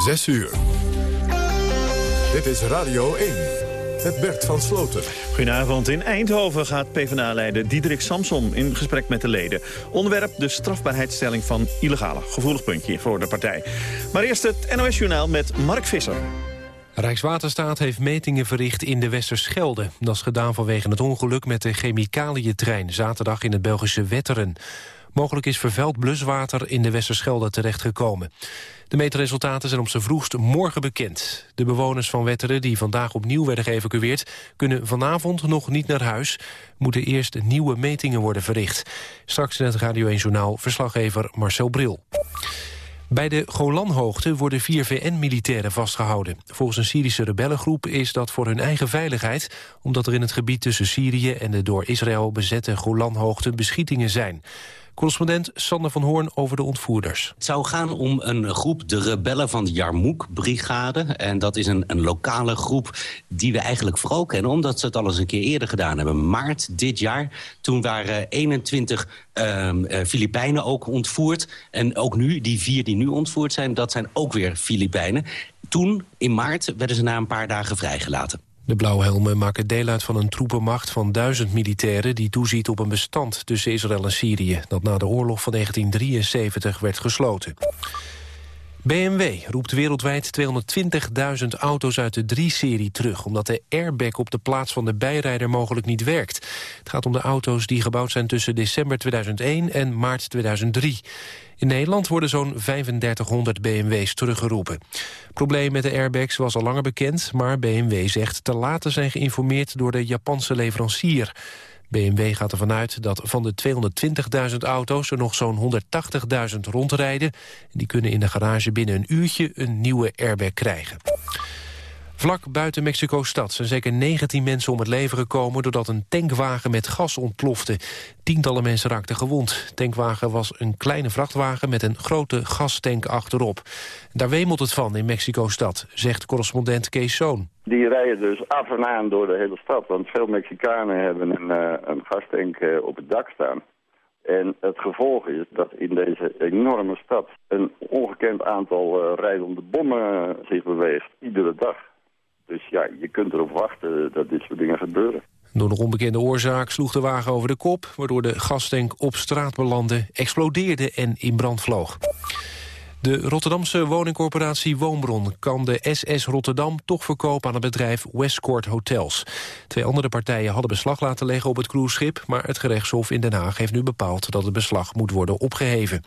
6 uur. Dit is Radio 1. Het Bert van Sloten. Goedenavond. In Eindhoven gaat PvdA-leider Diederik Samson in gesprek met de leden. Onderwerp de strafbaarheidsstelling van illegale. Gevoelig puntje voor de partij. Maar eerst het NOS-journaal met Mark Visser. Rijkswaterstaat heeft metingen verricht in de Westerschelde. Dat is gedaan vanwege het ongeluk met de chemicaliëntrein... zaterdag in het Belgische Wetteren. Mogelijk is vervuild bluswater in de Westerschelde terechtgekomen. De meetresultaten zijn op zijn vroegst morgen bekend. De bewoners van Wetteren, die vandaag opnieuw werden geëvacueerd... kunnen vanavond nog niet naar huis. Moeten eerst nieuwe metingen worden verricht. Straks in het Radio 1 Journaal verslaggever Marcel Bril. Bij de Golanhoogte worden vier VN-militairen vastgehouden. Volgens een Syrische rebellengroep is dat voor hun eigen veiligheid... omdat er in het gebied tussen Syrië en de door Israël bezette Golanhoogte beschietingen zijn. Correspondent Sander van Hoorn over de ontvoerders. Het zou gaan om een groep, de rebellen van de Jarmouk-brigade. En dat is een, een lokale groep die we eigenlijk vooral kennen... omdat ze het al eens een keer eerder gedaan hebben. Maart dit jaar, toen waren 21 uh, Filipijnen ook ontvoerd. En ook nu, die vier die nu ontvoerd zijn, dat zijn ook weer Filipijnen. Toen, in maart, werden ze na een paar dagen vrijgelaten. De blauwhelmen maken deel uit van een troepenmacht van duizend militairen... die toeziet op een bestand tussen Israël en Syrië... dat na de oorlog van 1973 werd gesloten. BMW roept wereldwijd 220.000 auto's uit de 3-serie terug... omdat de airbag op de plaats van de bijrijder mogelijk niet werkt. Het gaat om de auto's die gebouwd zijn tussen december 2001 en maart 2003. In Nederland worden zo'n 3500 BMW's teruggeroepen. Het probleem met de airbags was al langer bekend... maar BMW zegt te laten zijn geïnformeerd door de Japanse leverancier. BMW gaat ervan uit dat van de 220.000 auto's er nog zo'n 180.000 rondrijden. Die kunnen in de garage binnen een uurtje een nieuwe airbag krijgen. Vlak buiten Mexico-stad zijn zeker 19 mensen om het leven gekomen... doordat een tankwagen met gas ontplofte. Tientallen mensen raakten gewond. Tankwagen was een kleine vrachtwagen met een grote gastank achterop. Daar wemelt het van in Mexico-stad, zegt correspondent Kees Zoon. Die rijden dus af en aan door de hele stad. Want veel Mexicanen hebben een, uh, een gastank uh, op het dak staan. En het gevolg is dat in deze enorme stad een ongekend aantal uh, rijdende bommen zich beweegt. Iedere dag. Dus ja, je kunt erop wachten dat dit soort dingen gebeuren. Door nog onbekende oorzaak sloeg de wagen over de kop... waardoor de gastank op straat belandde, explodeerde en in brand vloog. De Rotterdamse woningcorporatie Woonbron kan de SS Rotterdam toch verkopen aan het bedrijf Westcourt Hotels. Twee andere partijen hadden beslag laten leggen op het cruiseschip, maar het gerechtshof in Den Haag heeft nu bepaald dat het beslag moet worden opgeheven.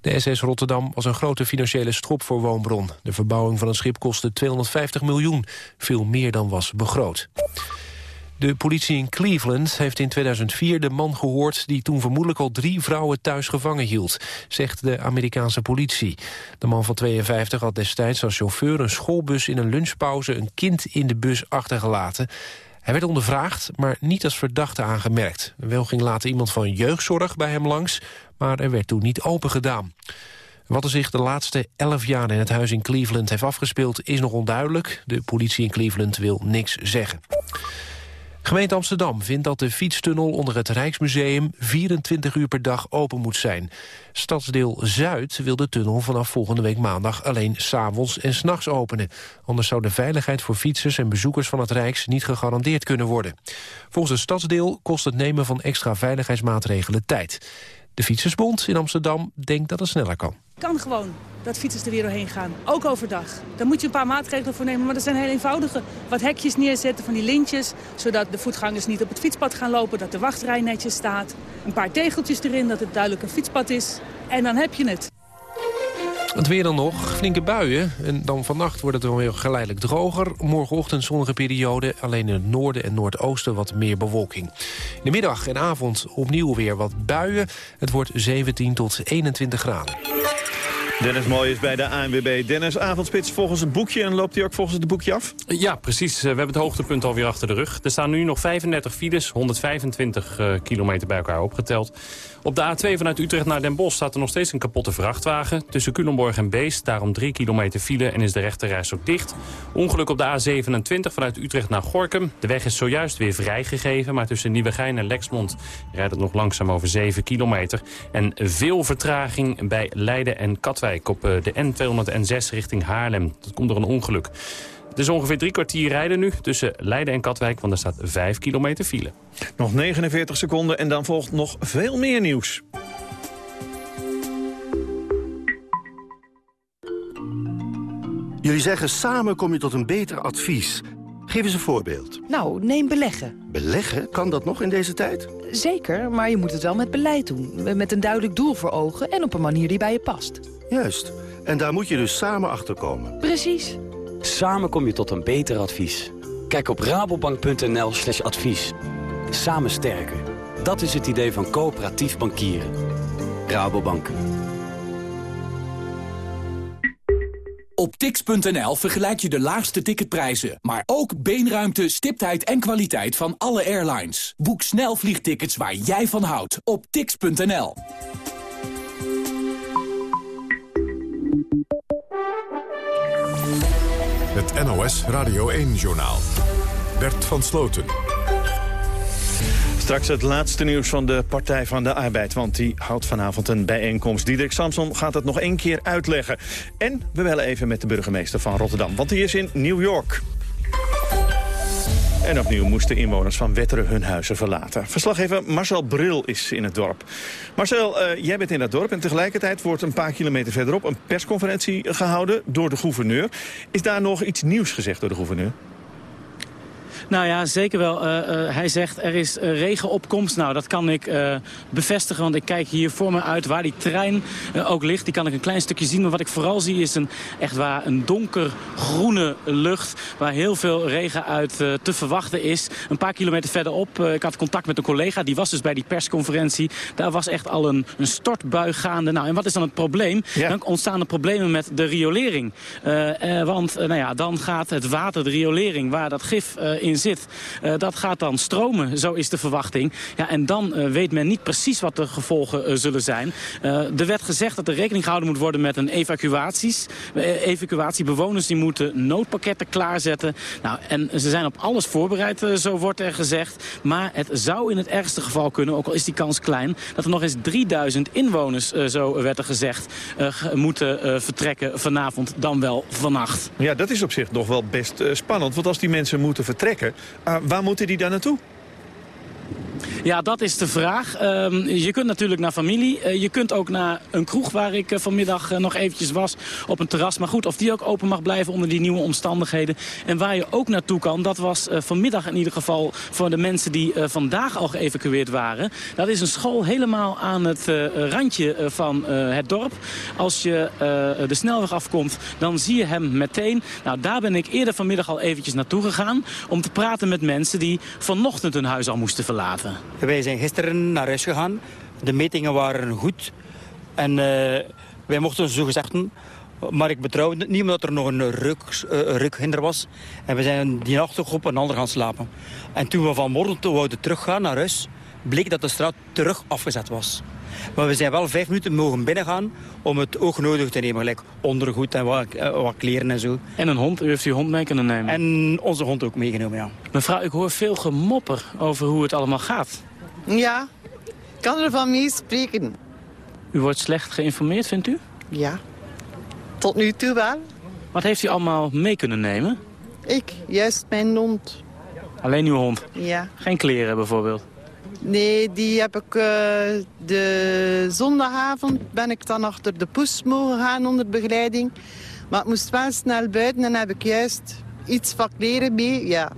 De SS Rotterdam was een grote financiële strop voor Woonbron. De verbouwing van het schip kostte 250 miljoen, veel meer dan was begroot. De politie in Cleveland heeft in 2004 de man gehoord... die toen vermoedelijk al drie vrouwen thuis gevangen hield, zegt de Amerikaanse politie. De man van 52 had destijds als chauffeur een schoolbus in een lunchpauze... een kind in de bus achtergelaten. Hij werd ondervraagd, maar niet als verdachte aangemerkt. Wel ging later iemand van jeugdzorg bij hem langs, maar er werd toen niet open gedaan. Wat er zich de laatste elf jaar in het huis in Cleveland heeft afgespeeld is nog onduidelijk. De politie in Cleveland wil niks zeggen. Gemeente Amsterdam vindt dat de fietstunnel onder het Rijksmuseum 24 uur per dag open moet zijn. Stadsdeel Zuid wil de tunnel vanaf volgende week maandag alleen s'avonds en s'nachts openen. Anders zou de veiligheid voor fietsers en bezoekers van het Rijks niet gegarandeerd kunnen worden. Volgens het stadsdeel kost het nemen van extra veiligheidsmaatregelen tijd. De Fietsersbond in Amsterdam denkt dat het sneller kan. Kan gewoon dat fietsers er weer doorheen gaan, ook overdag. Daar moet je een paar maatregelen voor nemen, maar dat zijn heel eenvoudige. Wat hekjes neerzetten van die lintjes, zodat de voetgangers niet op het fietspad gaan lopen... dat de wachtrij netjes staat. Een paar tegeltjes erin, dat het duidelijk een fietspad is. En dan heb je het. Het weer dan nog, flinke buien. En dan vannacht wordt het dan weer geleidelijk droger. Morgenochtend zonnige periode, alleen in het noorden en noordoosten wat meer bewolking. In de middag en avond opnieuw weer wat buien. Het wordt 17 tot 21 graden. Dennis Mooi is bij de ANWB. Dennis, avondspits volgens het boekje en loopt hij ook volgens het boekje af? Ja, precies. We hebben het hoogtepunt alweer achter de rug. Er staan nu nog 35 files, 125 uh, kilometer bij elkaar opgeteld. Op de A2 vanuit Utrecht naar Den Bosch staat er nog steeds een kapotte vrachtwagen. Tussen Culemborg en Beest, daarom 3 kilometer file en is de rechterreis ook dicht. Ongeluk op de A27 vanuit Utrecht naar Gorkum. De weg is zojuist weer vrijgegeven, maar tussen Nieuwegein en Lexmond rijdt het nog langzaam over 7 kilometer. En veel vertraging bij Leiden en Katwijk op de N206 richting Haarlem. Dat komt door een ongeluk. Het is ongeveer drie kwartier rijden nu tussen Leiden en Katwijk... want er staat 5 kilometer file. Nog 49 seconden en dan volgt nog veel meer nieuws. Jullie zeggen samen kom je tot een beter advies. Geef eens een voorbeeld. Nou, neem beleggen. Beleggen? Kan dat nog in deze tijd? Zeker, maar je moet het wel met beleid doen. Met een duidelijk doel voor ogen en op een manier die bij je past. Juist. En daar moet je dus samen achter komen. Precies. Samen kom je tot een beter advies. Kijk op rabobank.nl slash advies. Samen sterker. Dat is het idee van coöperatief bankieren. Rabobank. Op tix.nl vergelijk je de laagste ticketprijzen, maar ook beenruimte, stiptheid en kwaliteit van alle airlines. Boek snel vliegtickets waar jij van houdt op tix.nl. Het NOS Radio 1-journaal. Bert van Sloten. Straks het laatste nieuws van de Partij van de Arbeid, want die houdt vanavond een bijeenkomst. Diederik Samson gaat het nog één keer uitleggen. En we bellen even met de burgemeester van Rotterdam, want die is in New York. En opnieuw moesten inwoners van Wetteren hun huizen verlaten. Verslaggever Marcel Bril is in het dorp. Marcel, uh, jij bent in dat dorp en tegelijkertijd wordt een paar kilometer verderop... een persconferentie gehouden door de gouverneur. Is daar nog iets nieuws gezegd door de gouverneur? Nou ja, zeker wel. Uh, uh, hij zegt er is uh, regenopkomst. Nou, dat kan ik bevestigen, want ik kijk hier voor me uit waar die trein ook ligt. Die kan ik een klein stukje zien. Maar wat ik vooral zie is een, echt waar een donkergroene lucht... waar heel veel regen uit te verwachten is. Een paar kilometer verderop, ik had contact met een collega... die was dus bij die persconferentie. Daar was echt al een, een stortbui gaande. Nou, en wat is dan het probleem? Ja. Dan ontstaan er problemen met de riolering. want nou ja, dan gaat het water, de riolering, waar dat gif in zit. Uh, dat gaat dan stromen, zo is de verwachting. Ja, en dan uh, weet men niet precies wat de gevolgen uh, zullen zijn. er werd gezegd dat er rekening gehouden moet worden met een evacuaties. evacuatiebewoners die moeten noodpakketten klaarzetten. Nou, en ze zijn op alles voorbereid, zo wordt er gezegd. Maar het zou in het ergste geval kunnen, ook al is die kans klein... dat er nog eens 3000 inwoners, zo werd er gezegd, moeten vertrekken vanavond dan wel vannacht. Ja, dat is op zich nog wel best spannend. Want als die mensen moeten vertrekken uh, waar moeten die dan naartoe? Ja, dat is de vraag. Um, je kunt natuurlijk naar familie. Uh, je kunt ook naar een kroeg waar ik uh, vanmiddag uh, nog eventjes was op een terras. Maar goed, of die ook open mag blijven onder die nieuwe omstandigheden. En waar je ook naartoe kan, dat was vanmiddag in ieder geval voor de mensen die vandaag al geëvacueerd waren. Dat is een school helemaal aan het randje van het dorp. Als je de snelweg afkomt, dan zie je hem meteen. Nou, daar ben ik eerder vanmiddag al eventjes naartoe gegaan om te praten met mensen die vanochtend hun huis al moesten verlaten. Wij zijn gisteren naar huis gegaan. De metingen waren goed. En uh, wij mochten zo gezegd... Maar ik betrouwde het niet omdat er nog een ruk, uh, was. En we zijn die nacht op een ander gaan slapen. En toen we vanmorgen wouden teruggaan naar huis... bleek dat de straat terug afgezet was. Maar we zijn wel vijf minuten mogen binnengaan om het oog nodig te nemen. Gelijk ondergoed en wat, wat kleren en zo. En een hond? U heeft uw hond mee kunnen nemen? En onze hond ook meegenomen, ja. Mevrouw, ik hoor veel gemopper over hoe het allemaal gaat. Ja, ik kan er van meespreken. U wordt slecht geïnformeerd, vindt u? Ja, tot nu toe wel. Wat heeft u allemaal mee kunnen nemen? Ik, juist mijn hond. Alleen uw hond? Ja. Geen kleren bijvoorbeeld? Nee, die heb ik uh, de zondagavond ben ik dan achter de poes mogen gaan onder begeleiding. Maar ik moest wel snel buiten en heb ik juist iets van kleren mee. Ja.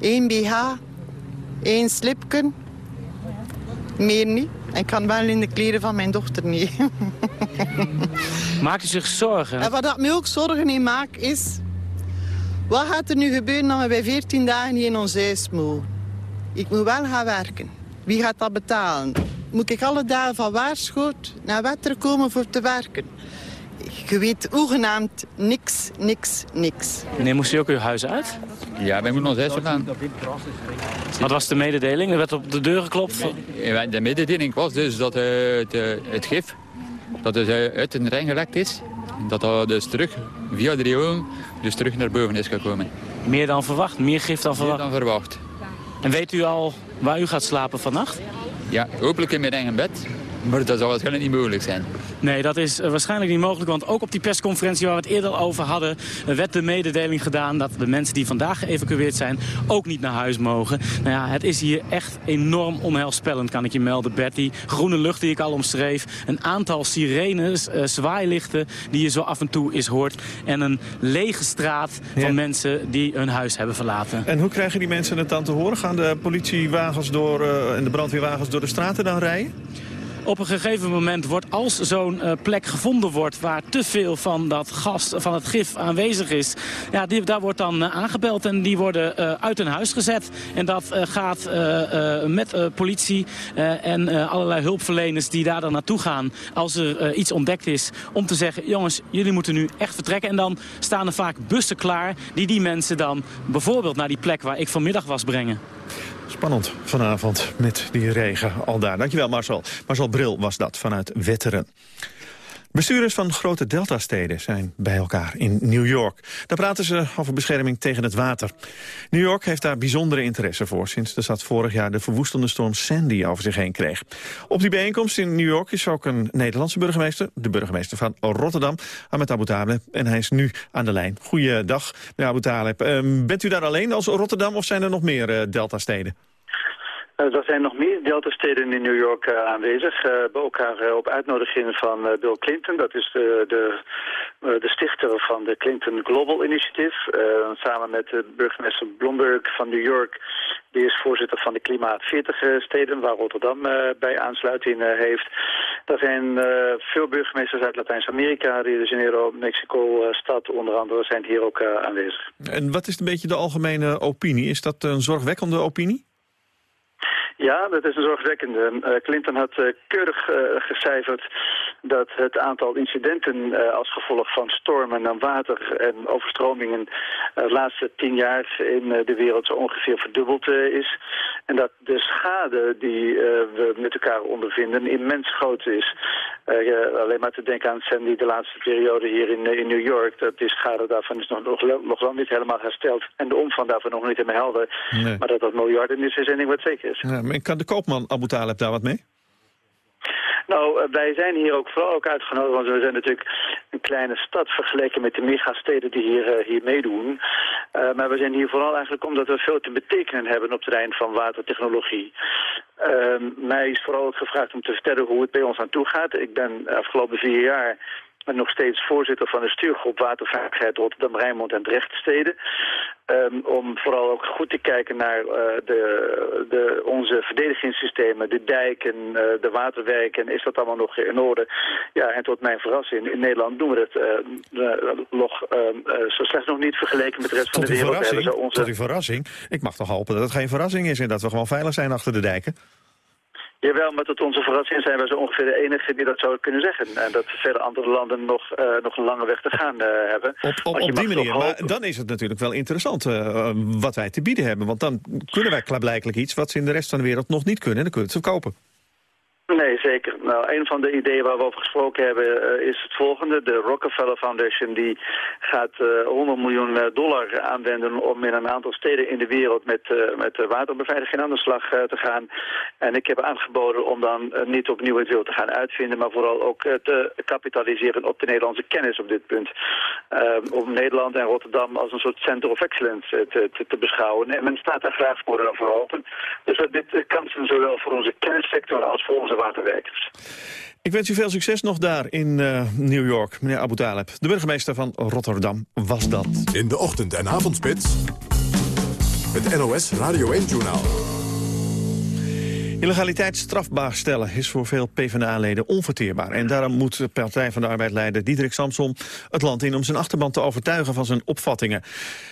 Eén BH, één slipken, meer niet. En ik kan wel in de kleren van mijn dochter niet. Maakt u zich zorgen? En wat dat me ook zorgen in maakt is... Wat gaat er nu gebeuren als we bij 14 dagen niet in ons huis mogen? Ik moet wel gaan werken. Wie gaat dat betalen? Moet ik alle dagen van Waarschoot naar Wetter komen voor te werken? Je weet hoegenaamd niks, niks, niks. Meneer, moest u ook uw huis uit? Ja, wij moeten ons huis gaan. Wat was de mededeling? Er werd op de deur geklopt? De mededeling was dus dat uh, het, uh, het gif dat dus, uh, uit de Rijn gelekt is. Dat dat dus terug via de riool dus terug naar boven is gekomen. Meer dan verwacht? Meer gif dan verwacht? Meer dan verwacht. En weet u al waar u gaat slapen vannacht? Ja, hopelijk in mijn eigen bed. Maar dat zal waarschijnlijk niet mogelijk zijn. Nee, dat is uh, waarschijnlijk niet mogelijk. Want ook op die persconferentie waar we het eerder al over hadden... Uh, werd de mededeling gedaan dat de mensen die vandaag geëvacueerd zijn... ook niet naar huis mogen. Nou ja, het is hier echt enorm onheilspellend, kan ik je melden, Betty. Groene lucht die ik al omschreef. Een aantal sirenes, uh, zwaailichten die je zo af en toe is hoort. En een lege straat van ja. mensen die hun huis hebben verlaten. En hoe krijgen die mensen het dan te horen? Gaan de politiewagens door, uh, en de brandweerwagens door de straten dan rijden? Op een gegeven moment wordt, als zo'n uh, plek gevonden wordt... waar te veel van dat gas, van het gif aanwezig is... Ja, die, daar wordt dan uh, aangebeld en die worden uh, uit hun huis gezet. En dat gaat met politie en allerlei hulpverleners die daar dan naartoe gaan... als er iets ontdekt is, om te zeggen... jongens, jullie moeten nu echt vertrekken. En dan staan er vaak bussen klaar die die mensen dan bijvoorbeeld naar die plek... waar ik vanmiddag was brengen. Spannend vanavond met die regen al daar. Dankjewel Marcel. Marcel Bril was dat vanuit Wetteren. Bestuurders van grote deltasteden zijn bij elkaar in New York. Daar praten ze over bescherming tegen het water. New York heeft daar bijzondere interesse voor... sinds de stad vorig jaar de verwoestende storm Sandy over zich heen kreeg. Op die bijeenkomst in New York is ook een Nederlandse burgemeester... de burgemeester van Rotterdam, Ahmed Abu Taleb. En hij is nu aan de lijn. Goeiedag, meneer Abu Taleb. Uh, bent u daar alleen als Rotterdam of zijn er nog meer uh, deltasteden? Uh, er zijn nog meer deltasteden in New York uh, aanwezig. Uh, bij elkaar op uitnodiging van Bill Clinton. Dat is de, de, de stichter van de Clinton Global Initiative. samen met de burgemeester Bloomberg van New York. Die is voorzitter van de Klimaat 40 steden, waar Rotterdam bij aansluiting heeft. Er zijn veel burgemeesters uit Latijns-Amerika, Rio de Janeiro, Mexico, stad onder andere, zijn hier ook aanwezig. En wat is een beetje de algemene opinie? Is dat een zorgwekkende opinie? Ja, dat is een zorgwekkende. Uh, Clinton had uh, keurig uh, gecijferd dat het aantal incidenten als gevolg van stormen en water en overstromingen de laatste tien jaar in de wereld zo ongeveer verdubbeld is. En dat de schade die we met elkaar ondervinden immens groot is. alleen maar te denken aan Sandy de laatste periode hier in, in New York. Dat die schade daarvan is nog, nog, nog lang niet helemaal hersteld. En de omvang daarvan nog niet helemaal helder. Nee. Maar dat dat miljarden is, is één ding wat zeker is. Ja, maar kan de koopman Abu Talib daar wat mee? Nou, wij zijn hier ook vooral ook uitgenodigd, want we zijn natuurlijk een kleine stad vergeleken met de megasteden die hier, uh, hier meedoen. Uh, maar we zijn hier vooral eigenlijk omdat we veel te betekenen hebben op het terrein van watertechnologie. Uh, mij is vooral ook gevraagd om te vertellen hoe het bij ons aan toe gaat. Ik ben afgelopen vier jaar en nog steeds voorzitter van de stuurgroep Waterveiligheid Rotterdam, Rijnmond en Drechtsteden. Um, om vooral ook goed te kijken naar uh, de, de, onze verdedigingssystemen, de dijken, uh, de waterwijken. Is dat allemaal nog in orde? Ja, en tot mijn verrassing, in Nederland doen we het uh, nog zo slecht nog niet vergeleken met de rest tot van de wereld. Verrassing, onze... Tot uw verrassing? Ik mag toch hopen dat het geen verrassing is en dat we gewoon veilig zijn achter de dijken? Jawel, maar tot onze verrassing zijn wij zo ongeveer de enige die dat zou kunnen zeggen. En dat vele andere landen nog, uh, nog een lange weg te gaan uh, hebben. Op, op, op die manier, maar dan is het natuurlijk wel interessant uh, wat wij te bieden hebben. Want dan kunnen wij klaarblijkelijk iets wat ze in de rest van de wereld nog niet kunnen. En dan kunnen we het verkopen. Nee, zeker. Nou, een van de ideeën waar we over gesproken hebben uh, is het volgende. De Rockefeller Foundation die gaat uh, 100 miljoen dollar aanwenden om in een aantal steden in de wereld met, met waterbeveiliging aan de slag te gaan. En ik heb aangeboden om dan niet opnieuw het wiel te gaan uitvinden, maar vooral ook te kapitaliseren op de Nederlandse kennis op dit punt. om Nederland en Rotterdam als een soort center of excellence te, te, te beschouwen. En men staat daar graag voor, open. Dus dit kansen zowel voor onze kennissector als voor onze waterwerkers. Ik wens u veel succes nog daar in uh, New York, meneer Abu Taleb. De burgemeester van Rotterdam was dat. In de ochtend- en avondspits, het NOS Radio 1-journaal. Illegaliteit strafbaar stellen is voor veel PvdA-leden onverteerbaar. En daarom moet de Partij van de Arbeid-leider Diederik Samson het land in... om zijn achterban te overtuigen van zijn opvattingen.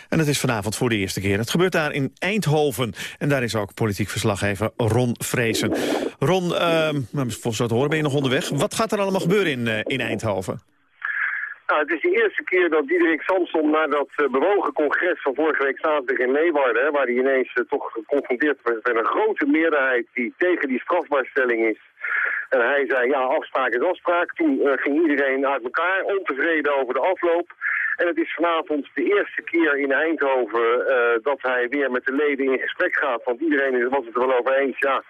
En dat is vanavond voor de eerste keer. Het gebeurt daar in Eindhoven. En daar is ook politiek verslaggever Ron Vrezen. Ron, uh, volgens wat horen ben je nog onderweg. Wat gaat er allemaal gebeuren in, uh, in Eindhoven? Nou, het is de eerste keer dat Diederik Samson na dat uh, bewogen congres van vorige week zaterdag in Leeuwarden, waar hij ineens uh, toch geconfronteerd werd met een grote meerderheid die tegen die strafbaarstelling is. En hij zei, ja, afspraak is afspraak. Toen uh, ging iedereen uit elkaar, ontevreden over de afloop. En het is vanavond de eerste keer in Eindhoven dat hij weer met de leden in gesprek gaat. Want iedereen was het er wel over eens, ja,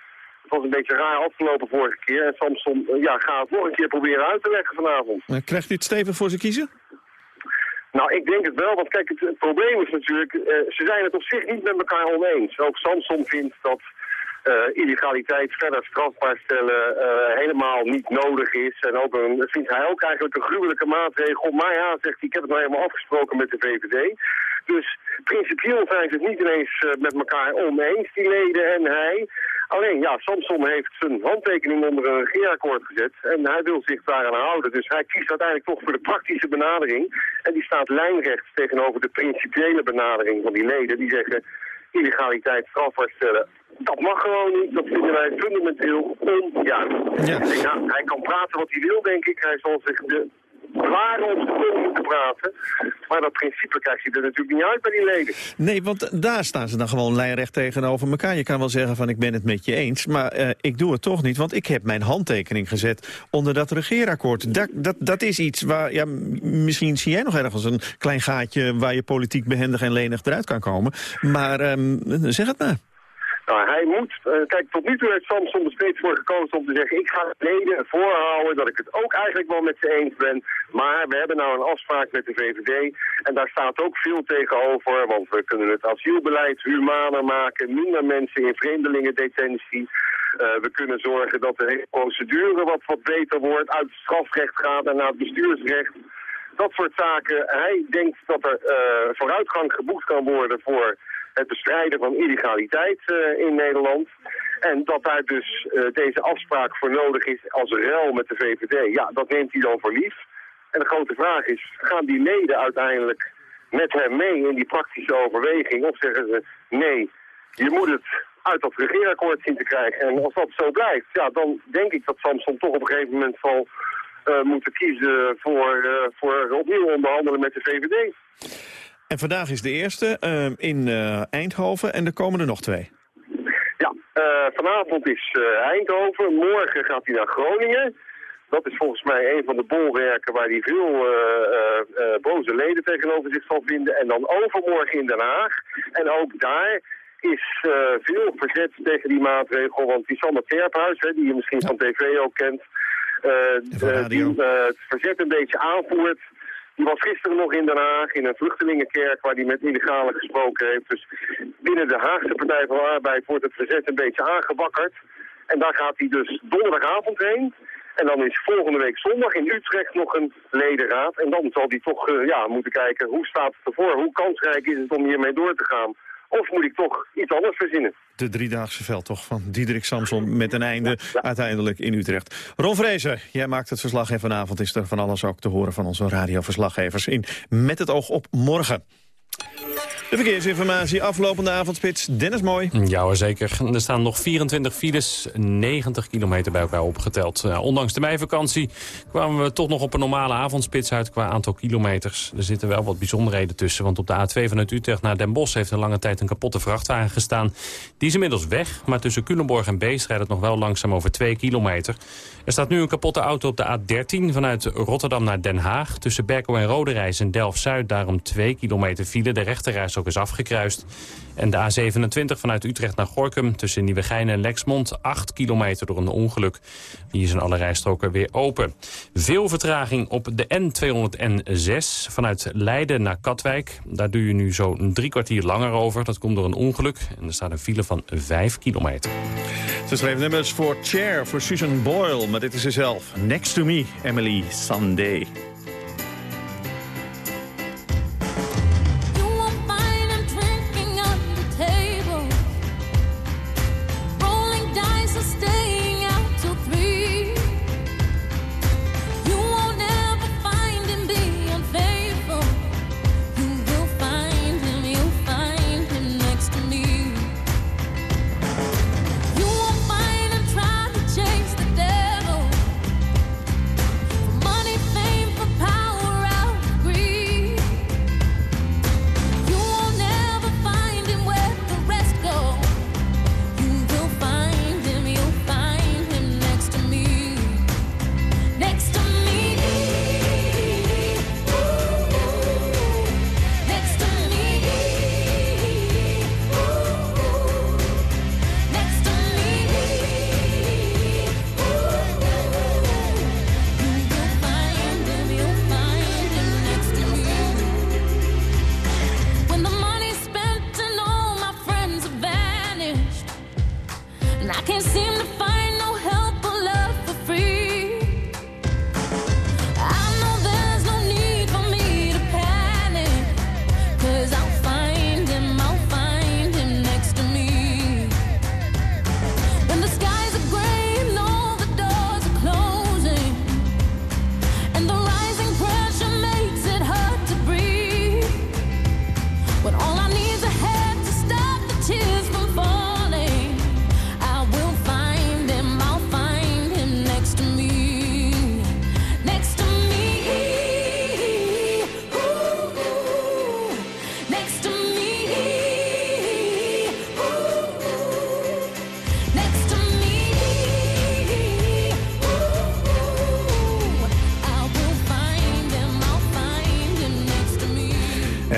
Het was een beetje raar afgelopen vorige keer. En Samson eh, ja, gaat het nog een keer proberen uit te leggen vanavond. Uh, krijgt het stevig voor ze kiezen? Nou, ik denk het wel, want kijk, het, probleem is natuurlijk, uh, ze zijn het op zich niet met elkaar oneens. Ook Samson vindt dat uh, illegaliteit verder strafbaar stellen uh, helemaal niet nodig is. En ook een, vindt hij ook eigenlijk een gruwelijke maatregel. Maar ja, zegt hij, ik heb het nou helemaal afgesproken met de VVD. Dus principieel zijn ze het niet ineens uh, met elkaar oneens, die leden en hij. Alleen, ja, Samson heeft zijn handtekening onder een regeerakkoord gezet en hij wil zich daaraan houden. Dus hij kiest uiteindelijk toch voor de praktische benadering. En die staat lijnrecht tegenover de principiële benadering van die leden. Die zeggen, illegaliteit strafbaar stellen. Dat mag gewoon niet. Dat vinden wij fundamenteel onjuist. Ja. ja. hij kan praten wat hij wil, denk ik. Hij zal zich de de grond moeten praten. Maar dat principe krijgt hij er natuurlijk niet uit bij die leden. Nee, want daar staan ze dan gewoon lijnrecht tegenover elkaar. Je kan wel zeggen van ik ben het met je eens, maar uh, ik doe het toch niet. Want ik heb mijn handtekening gezet onder dat regeerakkoord. Dat, dat, dat is iets waar, ja, misschien zie jij nog ergens een klein gaatje... waar je politiek behendig en lenig eruit kan komen. Maar um, zeg het maar. Nou, hij moet, uh, kijk, tot nu toe heeft Samson er steeds voor gekozen om te zeggen... ik ga het leden voorhouden dat ik het ook eigenlijk wel met ze eens ben. Maar we hebben nou een afspraak met de VVD en daar staat ook veel tegenover... want we kunnen het asielbeleid humaner maken, minder mensen in vreemdelingendetentie... Uh, we kunnen zorgen dat de hele procedure wat, wat beter wordt, uit het strafrecht gaat en naar het bestuursrecht. Dat soort zaken. Hij denkt dat er uh, vooruitgang geboekt kan worden voor het bestrijden van illegaliteit uh, in Nederland. En dat daar dus uh, deze afspraak voor nodig is als ruil met de VVD. Ja, dat neemt hij dan voor lief. En de grote vraag is, gaan die leden uiteindelijk met hem mee in die praktische overweging? Of zeggen ze, nee, je moet het uit dat regeerakkoord zien te krijgen. En als dat zo blijft, ja, dan denk ik dat Samson toch op een gegeven moment zal uh, moeten kiezen voor, voor opnieuw onderhandelen met de VVD. En vandaag is de eerste uh, in uh, Eindhoven en er komen er nog twee. Ja, uh, vanavond is Eindhoven. Morgen gaat hij naar Groningen. Dat is volgens mij een van de bolwerken waar hij veel boze leden tegenover zich zal vinden. En dan overmorgen in Den Haag. En ook daar is veel verzet tegen die maatregel. Want die Sander Terphuis, hè, die je misschien ja. van tv ook kent... die het verzet een beetje aanvoert... Die was gisteren nog in Den Haag, in een vluchtelingenkerk, waar hij met illegale gesproken heeft. Dus binnen de Haagse Partij van de Arbeid wordt het verzet een beetje aangewakkerd. En daar gaat hij dus donderdagavond heen. En dan is volgende week zondag in Utrecht nog een ledenraad. En dan zal hij toch uh, ja, moeten kijken hoe staat het ervoor, hoe kansrijk is het om hiermee door te gaan. Of moet ik toch iets anders verzinnen? De driedaagse veldtocht van Diederik Samson met een einde uiteindelijk in Utrecht. Ron Vrezer, jij maakt het verslag en vanavond is er van alles ook te horen van onze radioverslaggevers in Met het oog op morgen. De verkeersinformatie, aflopende avondspits. Dennis Mooi. Ja zeker. Er staan nog 24 files, 90 kilometer bij elkaar opgeteld. Uh, ondanks de meivakantie kwamen we toch nog op een normale avondspits uit qua aantal kilometers. Er zitten wel wat bijzonderheden tussen, want op de A2 vanuit Utrecht naar Den Bosch heeft er lange tijd een kapotte vrachtwagen gestaan. Die is inmiddels weg, maar tussen Culemborg en Beest rijdt het nog wel langzaam over 2 kilometer. Er staat nu een kapotte auto op de A13 vanuit Rotterdam naar Den Haag. Tussen Berkel en Roderijs en Delft-Zuid daarom 2 kilometer file. De rechterreis ook is afgekruist. En de A27 vanuit Utrecht naar Gorkum tussen Nieuwegein en Lexmond. 8 kilometer door een ongeluk. Hier zijn alle rijstroken weer open. Veel vertraging op de N206 vanuit Leiden naar Katwijk. Daar doe je nu zo drie kwartier langer over. Dat komt door een ongeluk. En er staat een file van 5 kilometer. Ze schreef nummers voor Chair, voor Susan Boyle. Maar dit is ze zelf. Next to me, Emily Sunday.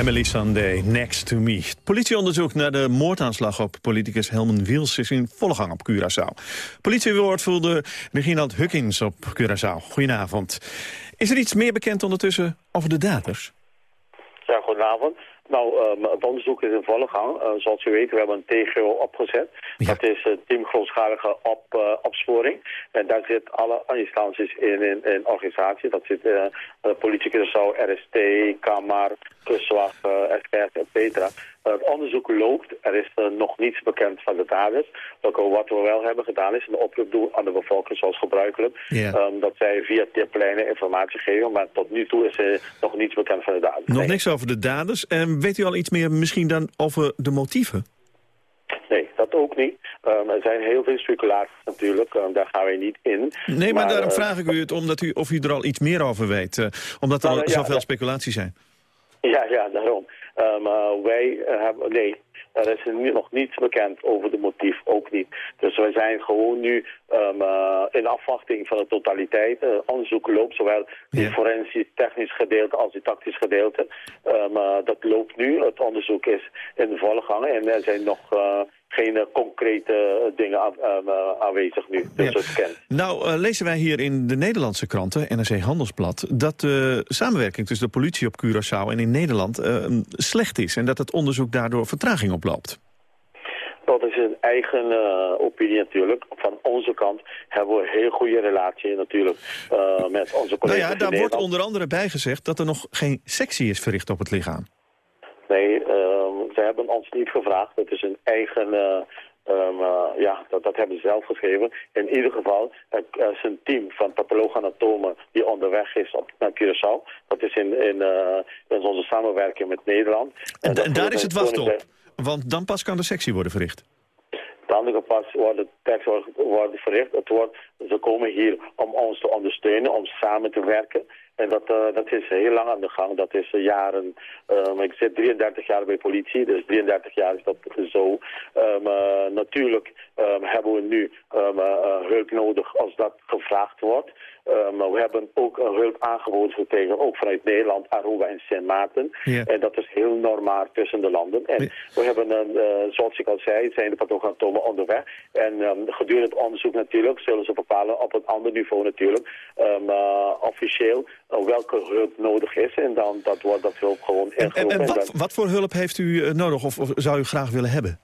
Emily Sandé, Next to Me. Politieonderzoek naar de moordaanslag op politicus Helmen Wiels is in volle gang op Curaçao. Politiewoordvoerder Reginald Hukkins op Curaçao. Goedenavond. Is er iets meer bekend ondertussen over de daders? Ja, goedenavond. Nou, um, het onderzoek is in volle gang. Uh, zoals u weet, we hebben een TGO opgezet. Dat is het team grootschalige op, uh, opsporing. En daar zitten alle instanties in, in, in organisatie. Dat zit uh, politie RST, Kamar, kustwacht, expert, et cetera. Het onderzoek loopt. Er is uh, nog niets bekend van de daders. Wat we wel hebben gedaan is een oproep doen aan de bevolking zoals gebruikelijk. Um, dat zij via tipplijnen informatie geven. Maar tot nu toe is er nog niets bekend van de daders. Nog Nee. niks over de daders. En weet u al iets meer misschien dan over de motieven? Nee, dat ook niet. Um, er zijn heel veel speculaties natuurlijk. Um, daar gaan wij niet in. Nee, maar, daarom eh, vraag ik u het omdat u, of u er al iets meer over weet. eh, omdat er Nou, al ja, zoveel ja. speculaties zijn. Ja, ja, daarom. Uh, wij uh, hebben, nee, er is nu nog niets bekend over de motief, ook niet. Dus wij zijn gewoon nu um, uh, in afwachting van de totaliteit. Uh, onderzoek loopt, zowel die forensisch technisch gedeelte als die tactisch gedeelte. Um, uh, dat loopt nu, het onderzoek is in volle gang en er zijn nog geen uh, concrete dingen aan, um, uh, aanwezig nu. Dus Ja. het kent. Nou, lezen wij hier in de Nederlandse kranten, NRC Handelsblad... dat de samenwerking tussen de politie op Curaçao en in Nederland slecht is... en dat het onderzoek daardoor vertraging oploopt. Dat is een eigen uh, opinie natuurlijk. Van onze kant hebben we een heel goede relatie natuurlijk uh, met onze Nou collega's ja, in daar wordt onder andere bijgezegd dat er nog geen sectie is verricht op het lichaam. Nee, uh, ze hebben ons niet gevraagd. Het is een eigen... Uh, Um, uh, ja, dat, dat hebben ze zelf geschreven. In ieder geval, er is een team van patholoog-anatomen die onderweg is op, naar Curaçao. Dat is in, in, uh, in onze samenwerking met Nederland. En, dat en daar is het wachten op, want dan pas kan de sectie worden verricht. Andere pas worden tekst worden, worden verricht. Het wordt, ze komen hier om ons te ondersteunen, om samen te werken. En dat, uh, dat is heel lang aan de gang. Dat is uh, jaren... Um, ik zit 33 jaar bij politie, dus 33 jaar is dat zo. Um, uh, natuurlijk um, hebben we nu hulp nodig als dat gevraagd wordt. Um, we hebben ook hulp aangeboden gekregen, ook vanuit Nederland, Aruba en Sint Maarten. Ja. En dat is heel normaal tussen de landen. En we hebben, een, uh, zoals ik al zei, zijn de pathologantomen onderweg. En um, gedurende het onderzoek natuurlijk zullen ze bepalen op een ander niveau natuurlijk, um, uh, officieel, welke hulp nodig is. En dan dat wordt dat hulp gewoon En, en, wat, wat voor hulp heeft u nodig of, of zou u graag willen hebben?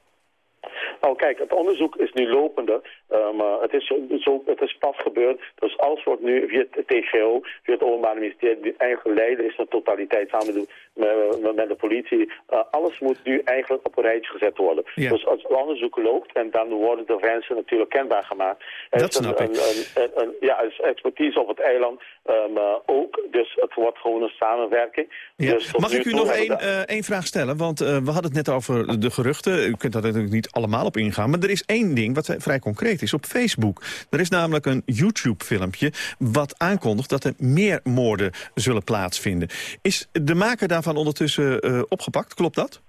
Nou kijk, het onderzoek is nu lopende. Uh, het, is zo, zo, het is pas gebeurd. Dus alles wordt nu via het TGO, via het Openbaar Ministerie, die eigen leider is de totaliteit samen doen met, de politie. Uh, alles moet nu eigenlijk op een rijtje gezet worden. Ja. Dus als het onderzoek loopt en dan worden de wensen natuurlijk kenbaar gemaakt. Er Dat een- snap ik. Een, een, een, een- ja, is expertise op het eiland um, uh, ook. Dus het wordt gewoon een samenwerking. Ja. Dus Mag ik u nog één, eh, vraag stellen? Want eh, we hadden het net over de geruchten. U kunt daar natuurlijk niet allemaal op ingaan. Maar er is één ding wat vrij concreet is op Facebook. Er is namelijk een YouTube-filmpje wat aankondigt dat er meer moorden zullen plaatsvinden. Is de maker daarvan ondertussen eh, opgepakt? Klopt dat?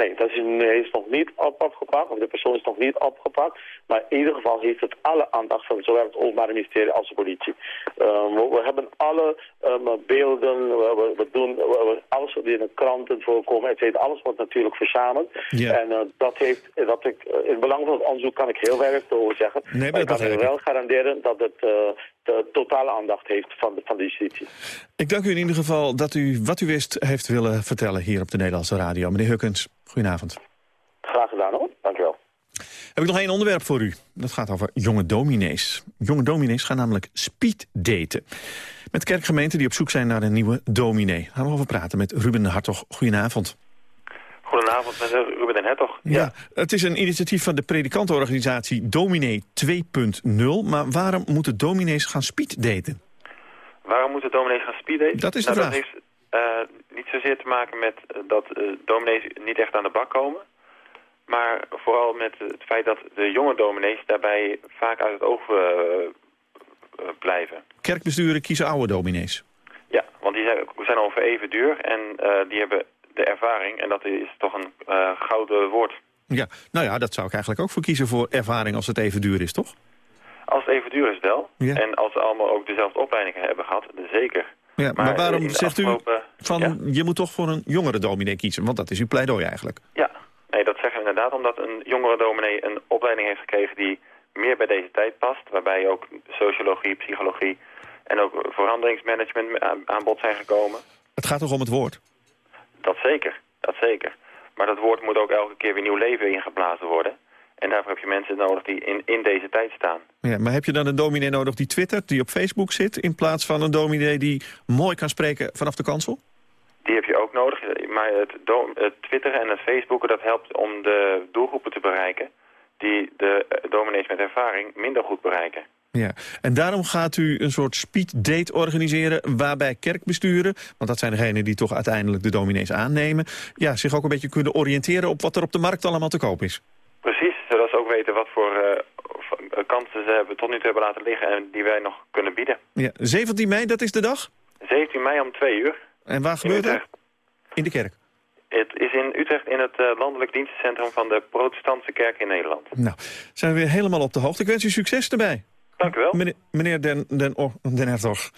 Nee, dat is, is nog niet op, opgepakt, of de persoon is nog niet opgepakt. Maar in ieder geval heeft het alle aandacht van zowel het Openbaar Ministerie als de politie. Um, we, we hebben alle um, beelden, we, we, doen we, alles wat in de kranten voorkomen, et cetera. Alles wordt natuurlijk verzameld. Ja. En uh, dat heeft, dat ik, uh, in het belang van het onderzoek kan ik heel weinig over zeggen. Nee, maar ik kan u wel garanderen dat het uh, de totale aandacht heeft van de, van de justitie. Ik dank u in ieder geval dat u wat u wist heeft willen vertellen hier op de Nederlandse radio. Meneer Hukkens, goedenavond. Graag gedaan hoor, dank u wel. Heb ik nog één onderwerp voor u. Dat gaat over jonge dominees. Jonge dominees gaan namelijk speeddaten. Met kerkgemeenten die op zoek zijn naar een nieuwe dominee. Gaan we over praten met Ruben de Hartog. Goedenavond. Goedenavond, met eh, Ruben den Hertog. Ja. Het is een initiatief van de predikantenorganisatie Dominee 2.0. Maar waarom moeten dominees gaan speeddaten? Waarom moeten dominees gaan speeddaten? Dat is de nou, vraag. Dat heeft eh, niet zozeer te maken met eh, dat eh, dominees niet echt aan de bak komen. Maar vooral met het feit dat de jonge dominees daarbij vaak uit het oog blijven. Kerkbesturen kiezen oude dominees. Ja, want die zijn, ongeveer even duur en die hebben de ervaring. En dat is toch een gouden woord. Ja, nou ja, dat zou ik eigenlijk ook voor kiezen voor ervaring als het even duur is, toch? Als het even duur is wel. Ja. En als ze allemaal ook dezelfde opleiding hebben gehad, zeker. Ja, maar, waarom de zegt u van Ja? je moet toch voor een jongere dominee kiezen? Want dat is uw pleidooi eigenlijk. Ja, nee, dat zeggen we inderdaad omdat een jongere dominee een opleiding heeft gekregen die meer bij deze tijd past. Waarbij ook sociologie, psychologie en ook veranderingsmanagement aan, aan bod zijn gekomen. Het gaat toch om het woord? Dat zeker, dat zeker. Maar dat woord moet ook elke keer weer nieuw leven ingeblazen worden. En daarvoor heb je mensen nodig die in, in deze tijd staan. Ja, maar heb je dan een dominee nodig die twittert, die op Facebook zit... in plaats van een dominee die mooi kan spreken vanaf de kansel? Die heb je ook nodig. Maar het, het twitteren en het facebooken, dat helpt om de doelgroepen te bereiken... die de eh, dominees met ervaring minder goed bereiken. Ja, en daarom gaat u een soort speed date organiseren... waarbij kerkbesturen, want dat zijn degenen die toch uiteindelijk de dominees aannemen... Ja, zich ook een beetje kunnen oriënteren op wat er op de markt allemaal te koop is. Precies, zodat ze ook weten wat voor eh, eh, kansen ze hebben, tot nu toe hebben laten liggen... en die wij nog kunnen bieden. Ja, 17 mei, dat is de dag. 17 mei om 2 uur. En waar gebeurt dat? Utrecht. In de kerk. Het is in Utrecht in het eh, landelijk dienstencentrum van de protestantse kerk in Nederland. Nou, zijn we weer helemaal op de hoogte. Ik wens u succes erbij. Dank u wel. Meneer, meneer Den, Den, Den Hertog.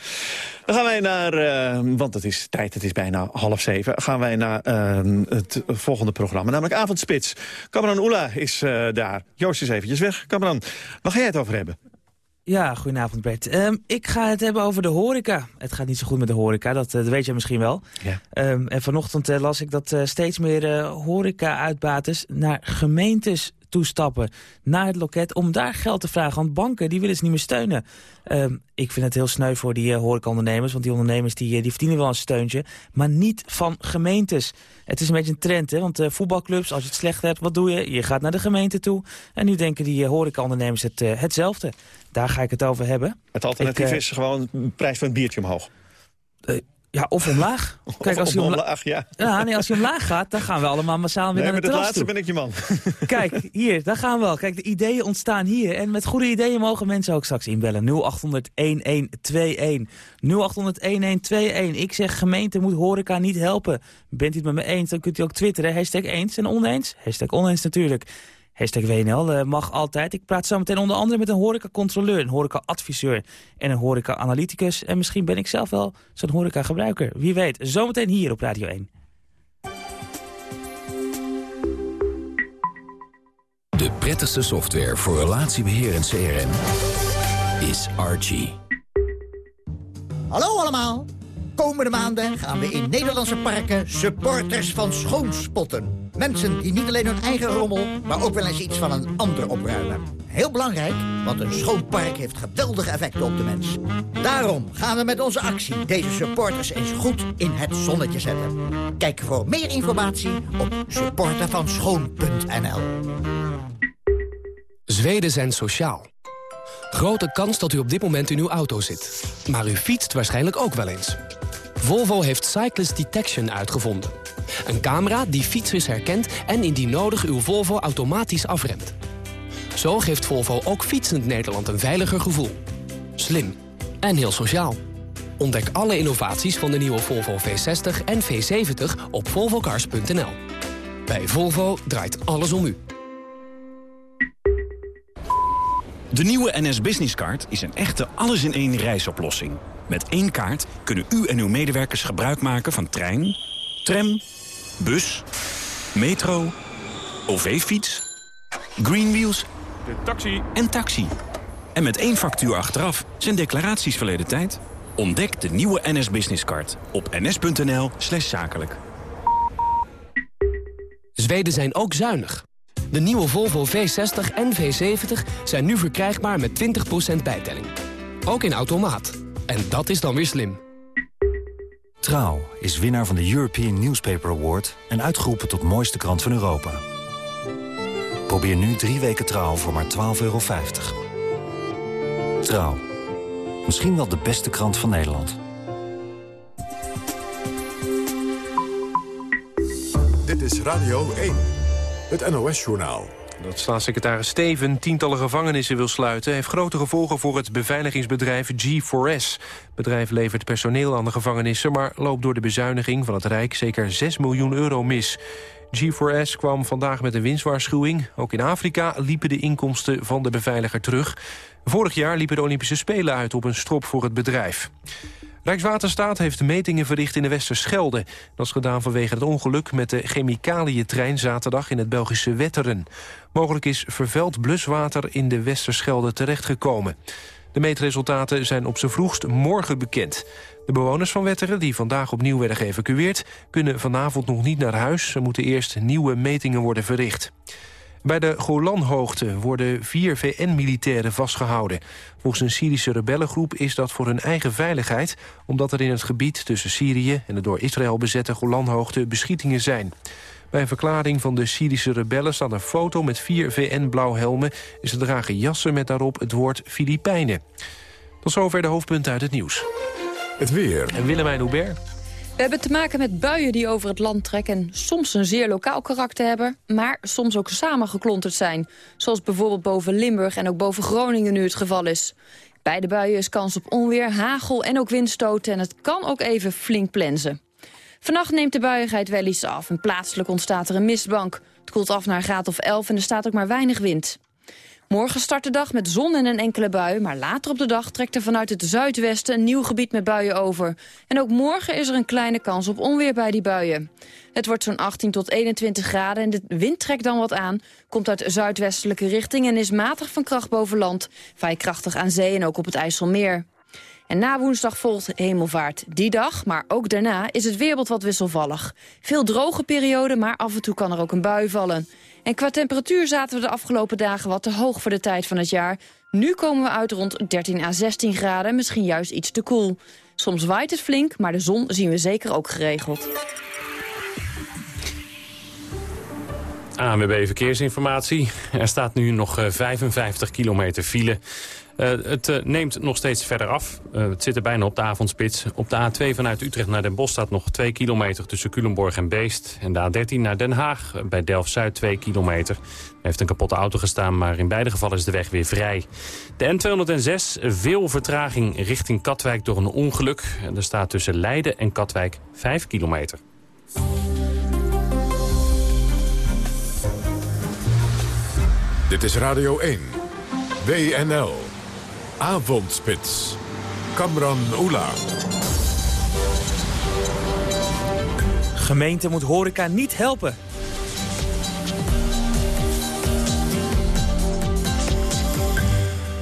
Dan gaan wij naar, eh, want het is tijd, het is bijna half zeven... gaan wij naar eh, het volgende programma, namelijk Avondspits. Cameron Oela is eh, daar. Joost is eventjes weg. Cameron, waar ga jij het over hebben? Ja, goedenavond Bert. Ehm, ik ga het hebben over de horeca. Het gaat niet zo goed met de horeca, dat, eh, dat weet je misschien wel. Ja. Ehm, en vanochtend las ik dat steeds meer horeca-uitbaters naar gemeentes toestappen. Naar het loket om daar geld te vragen. Want banken die willen ze niet meer steunen. Ehm, ik vind het heel sneu voor die uh, horecaondernemers. Want die ondernemers die, eh, die verdienen wel een steuntje. Maar niet van gemeentes. Het is een beetje een trend, hè. Want uh, voetbalclubs, als je het slecht hebt, wat doe je? Je gaat naar de gemeente toe. En nu denken die horecaondernemers het, hetzelfde. Daar ga ik het over hebben. Het alternatief Ik, is gewoon de prijs van een biertje omhoog. Ja, of omlaag. Kijk, als omla omlaag, ja. ja. Nee, als je omlaag gaat, dan gaan we allemaal massaal weer nee, naar de terras laatste toe. ben ik je man. Kijk, hier, daar gaan we al. Kijk, de ideeën ontstaan hier. En met goede ideeën mogen mensen ook straks inbellen. 0800-1121. 0800-1121. Ik zeg, gemeente moet horeca niet helpen. Bent u het met me eens, dan kunt u ook twitteren. Hashtag eens en oneens. Hashtag oneens natuurlijk. Hashtag WNL uh, mag altijd. Ik praat zo meteen onder andere met een horeca-controleur, een horeca-adviseur en een horeca-analyticus. En misschien ben ik zelf wel zo'n horeca-gebruiker. Wie weet, zometeen hier op Radio 1. De prettigste software voor relatiebeheer en CRM is Archie. Hallo allemaal. Komende maanden gaan we in Nederlandse parken supporters van schoonspotten. Mensen die niet alleen hun eigen rommel, maar ook wel eens iets van een ander opruimen. Heel belangrijk, want een schoon park heeft geweldige effecten op de mens. Daarom gaan we met onze actie deze supporters eens goed in het zonnetje zetten. Kijk voor meer informatie op supportervanschoon.nl Zweden zijn sociaal. Grote kans dat u op dit moment in uw auto zit. Maar u fietst waarschijnlijk ook wel eens. Volvo heeft Cyclist Detection uitgevonden. Een camera die fietsers herkent en indien nodig uw Volvo automatisch afremt. Zo geeft Volvo ook fietsend Nederland een veiliger gevoel. Slim en heel sociaal. Ontdek alle innovaties van de nieuwe Volvo V60 en V70 op volvocars.nl. Bij Volvo draait alles om u. De nieuwe NS Business Card is een echte alles-in-één reisoplossing. Met één kaart kunnen u en uw medewerkers gebruik maken van trein, tram, bus, metro, OV-fiets, Greenwheels de taxi. en taxi. En met één factuur achteraf zijn declaraties verleden tijd. Ontdek de nieuwe NS Business Card op ns.nl slash zakelijk. Zweden zijn ook zuinig. De nieuwe Volvo V60 en V70 zijn nu verkrijgbaar met 20% bijtelling. Ook in automaat. En dat is dan weer slim. Trouw is winnaar van de European Newspaper Award... en uitgeroepen tot mooiste krant van Europa. Probeer nu drie weken Trouw voor maar 12,50 euro. Trouw. Misschien wel de beste krant van Nederland. Dit is Radio 1. Het NOS-journaal. Dat staatssecretaris Steven tientallen gevangenissen wil sluiten... heeft grote gevolgen voor het beveiligingsbedrijf G4S. Het bedrijf levert personeel aan de gevangenissen... maar loopt door de bezuiniging van het Rijk zeker 6 miljoen euro mis. G4S kwam vandaag met een winstwaarschuwing. Ook in Afrika liepen de inkomsten van de beveiliger terug. Vorig jaar liepen de Olympische Spelen uit op een strop voor het bedrijf. Rijkswaterstaat heeft metingen verricht in de Westerschelde. Dat is gedaan vanwege het ongeluk met de chemicaliëntrein zaterdag in het Belgische Wetteren. Mogelijk is vervuild bluswater in de Westerschelde terechtgekomen. De meetresultaten zijn op z'n vroegst morgen bekend. De bewoners van Wetteren, die vandaag opnieuw werden geëvacueerd... kunnen vanavond nog niet naar huis. Er moeten eerst nieuwe metingen worden verricht. Bij de Golanhoogte worden vier VN-militairen vastgehouden. Volgens een Syrische rebellengroep is dat voor hun eigen veiligheid... omdat er in het gebied tussen Syrië en de door Israël bezette Golanhoogte beschietingen zijn. Bij een verklaring van de Syrische rebellen staat een foto met vier VN-blauwhelmen... en ze dragen jassen met daarop het woord Filipijnen. Tot zover de hoofdpunten uit het nieuws. Het weer. En Willemijn Hubert. We hebben te maken met buien die over het land trekken... en soms een zeer lokaal karakter hebben, maar soms ook samengeklonterd zijn. Zoals bijvoorbeeld boven Limburg en ook boven Groningen nu het geval is. Bij de buien is kans op onweer, hagel en ook windstoten... en het kan ook even flink plensen. Vannacht neemt de buiigheid wel iets af en plaatselijk ontstaat er een mistbank. Het koelt af naar een graad of 11 en er staat ook maar weinig wind. Morgen start de dag met zon en een enkele bui, maar later op de dag trekt er vanuit het zuidwesten een nieuw gebied met buien over. En ook morgen is er een kleine kans op onweer bij die buien. Het wordt zo'n 18 tot 21 graden en de wind trekt dan wat aan, komt uit zuidwestelijke richting en is matig van kracht boven land, vrij krachtig aan zee en ook op het IJsselmeer. En na woensdag volgt hemelvaart. Die dag, maar ook daarna, is het weerbeeld wat wisselvallig. Veel droge perioden, maar af en toe kan er ook een bui vallen. En qua temperatuur zaten we de afgelopen dagen wat te hoog voor de tijd van het jaar. Nu komen we uit rond 13 à 16 graden, misschien juist iets te koel. Soms waait het flink, maar de zon zien we zeker ook geregeld. ANWB Verkeersinformatie. Er staat nu nog 55 kilometer file. Uh, het uh, neemt nog steeds verder af. Uh, het zit er bijna op de avondspits. Op de A2 vanuit Utrecht naar Den Bosch staat nog 2 kilometer tussen Culemborg en Beest. En de A13 naar Den Haag bij Delft-Zuid 2 kilometer. Er heeft een kapotte auto gestaan, maar in beide gevallen is de weg weer vrij. De N206, veel vertraging richting Katwijk door een ongeluk. Er staat tussen Leiden en Katwijk 5 kilometer. Dit is Radio 1. WNL. Avondspits. Kamran Oela. Gemeente moet horeca niet helpen.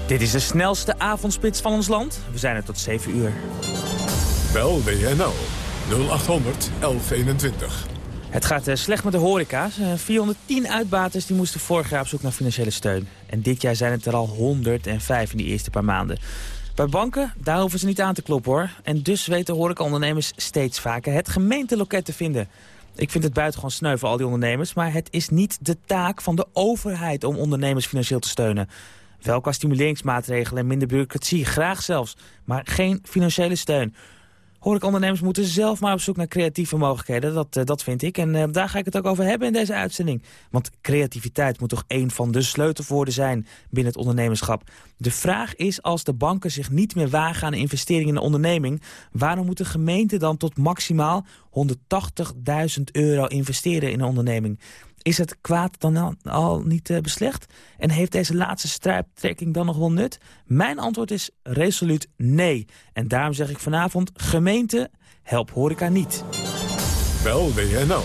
Dit is de snelste avondspits van ons land. We zijn er tot 7 uur. Bel WNL 0800 1121. Het gaat uh, slecht met de horeca. Uh, 410 uitbaters die moesten vorig jaar op zoek naar financiële steun. En dit jaar zijn het er al 105 in die eerste paar maanden. Bij banken, daar hoeven ze niet aan te kloppen hoor. En dus weten horecaondernemers steeds vaker het gemeenteloket te vinden. Ik vind het buitengewoon sneu voor al die ondernemers... maar het is niet de taak van de overheid om ondernemers financieel te steunen. Wel qua stimuleringsmaatregelen en minder bureaucratie, graag zelfs. Maar geen financiële steun. Horecaondernemers moeten zelf maar op zoek naar creatieve mogelijkheden. Dat, uh, dat vind ik. En uh, daar ga ik het ook over hebben in deze uitzending. Want creativiteit moet toch een van de sleutelwoorden zijn binnen het ondernemerschap. De vraag is, als de banken zich niet meer wagen aan investeringen in de onderneming... waarom moet de gemeente dan tot maximaal 180.000 euro investeren in een onderneming? Is het kwaad dan al niet uh, beslecht? En heeft deze laatste strijptrekking dan nog wel nut? Mijn antwoord is resoluut nee. En daarom zeg ik vanavond, gemeente, help horeca niet. Bel WNL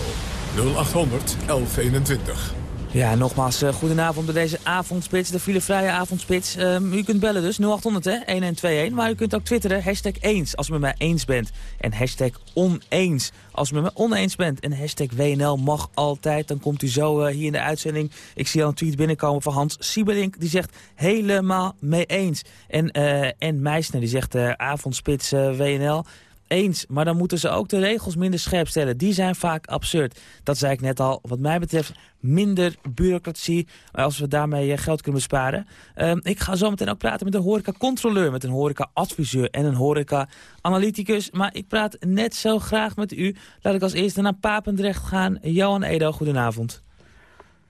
0800 1121. Ja, nogmaals, uh, goedenavond bij deze avondspits, de filevrije avondspits. Um, u kunt bellen dus, 0800 hè, 1121. Maar u kunt ook twitteren, hashtag eens als u met mij eens bent. En hashtag oneens als u met mij oneens bent. En hashtag WNL mag altijd, dan komt u zo uh, hier in de uitzending. Ik zie al een tweet binnenkomen van Hans Siebelink, die zegt helemaal mee eens. En, uh, en Meisner, die zegt avondspits WNL eens. Maar dan moeten ze ook de regels minder scherp stellen. Die zijn vaak absurd. Dat zei ik net al. Wat mij betreft minder bureaucratie. Als we daarmee eh, geld kunnen besparen. Uh, ik ga zo meteen ook praten met een horeca-controleur. Met een horeca-adviseur en een horeca-analyticus. Maar ik praat net zo graag met u. Laat ik als eerste naar Papendrecht gaan. Johan Edo, goedenavond.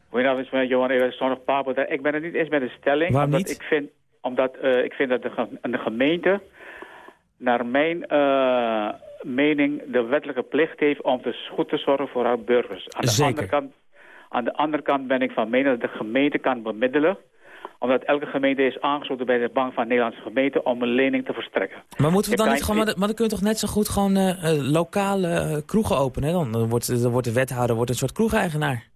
Goedenavond, ik ben Johan Edo, zoon of Papendrecht. Ik ben het niet eens met de stelling. Waarom omdat niet? Ik vind, omdat uh, ik vind dat de, de gemeente naar mijn uh, mening de wettelijke plicht heeft om dus goed te zorgen voor haar burgers. Aan de, Zeker. andere kant, aan de andere kant ben ik van mening dat de gemeente kan bemiddelen Omdat elke gemeente is aangesloten bij de Bank van Nederlandse Gemeenten om een lening te verstrekken. Maar moeten we dan niet gewoon, maar, dan kun je toch net zo goed gewoon eh, eh, lokale kroegen openen? Hè? Dan, wordt, dan wordt de wethouder wordt een soort kroegeigenaar.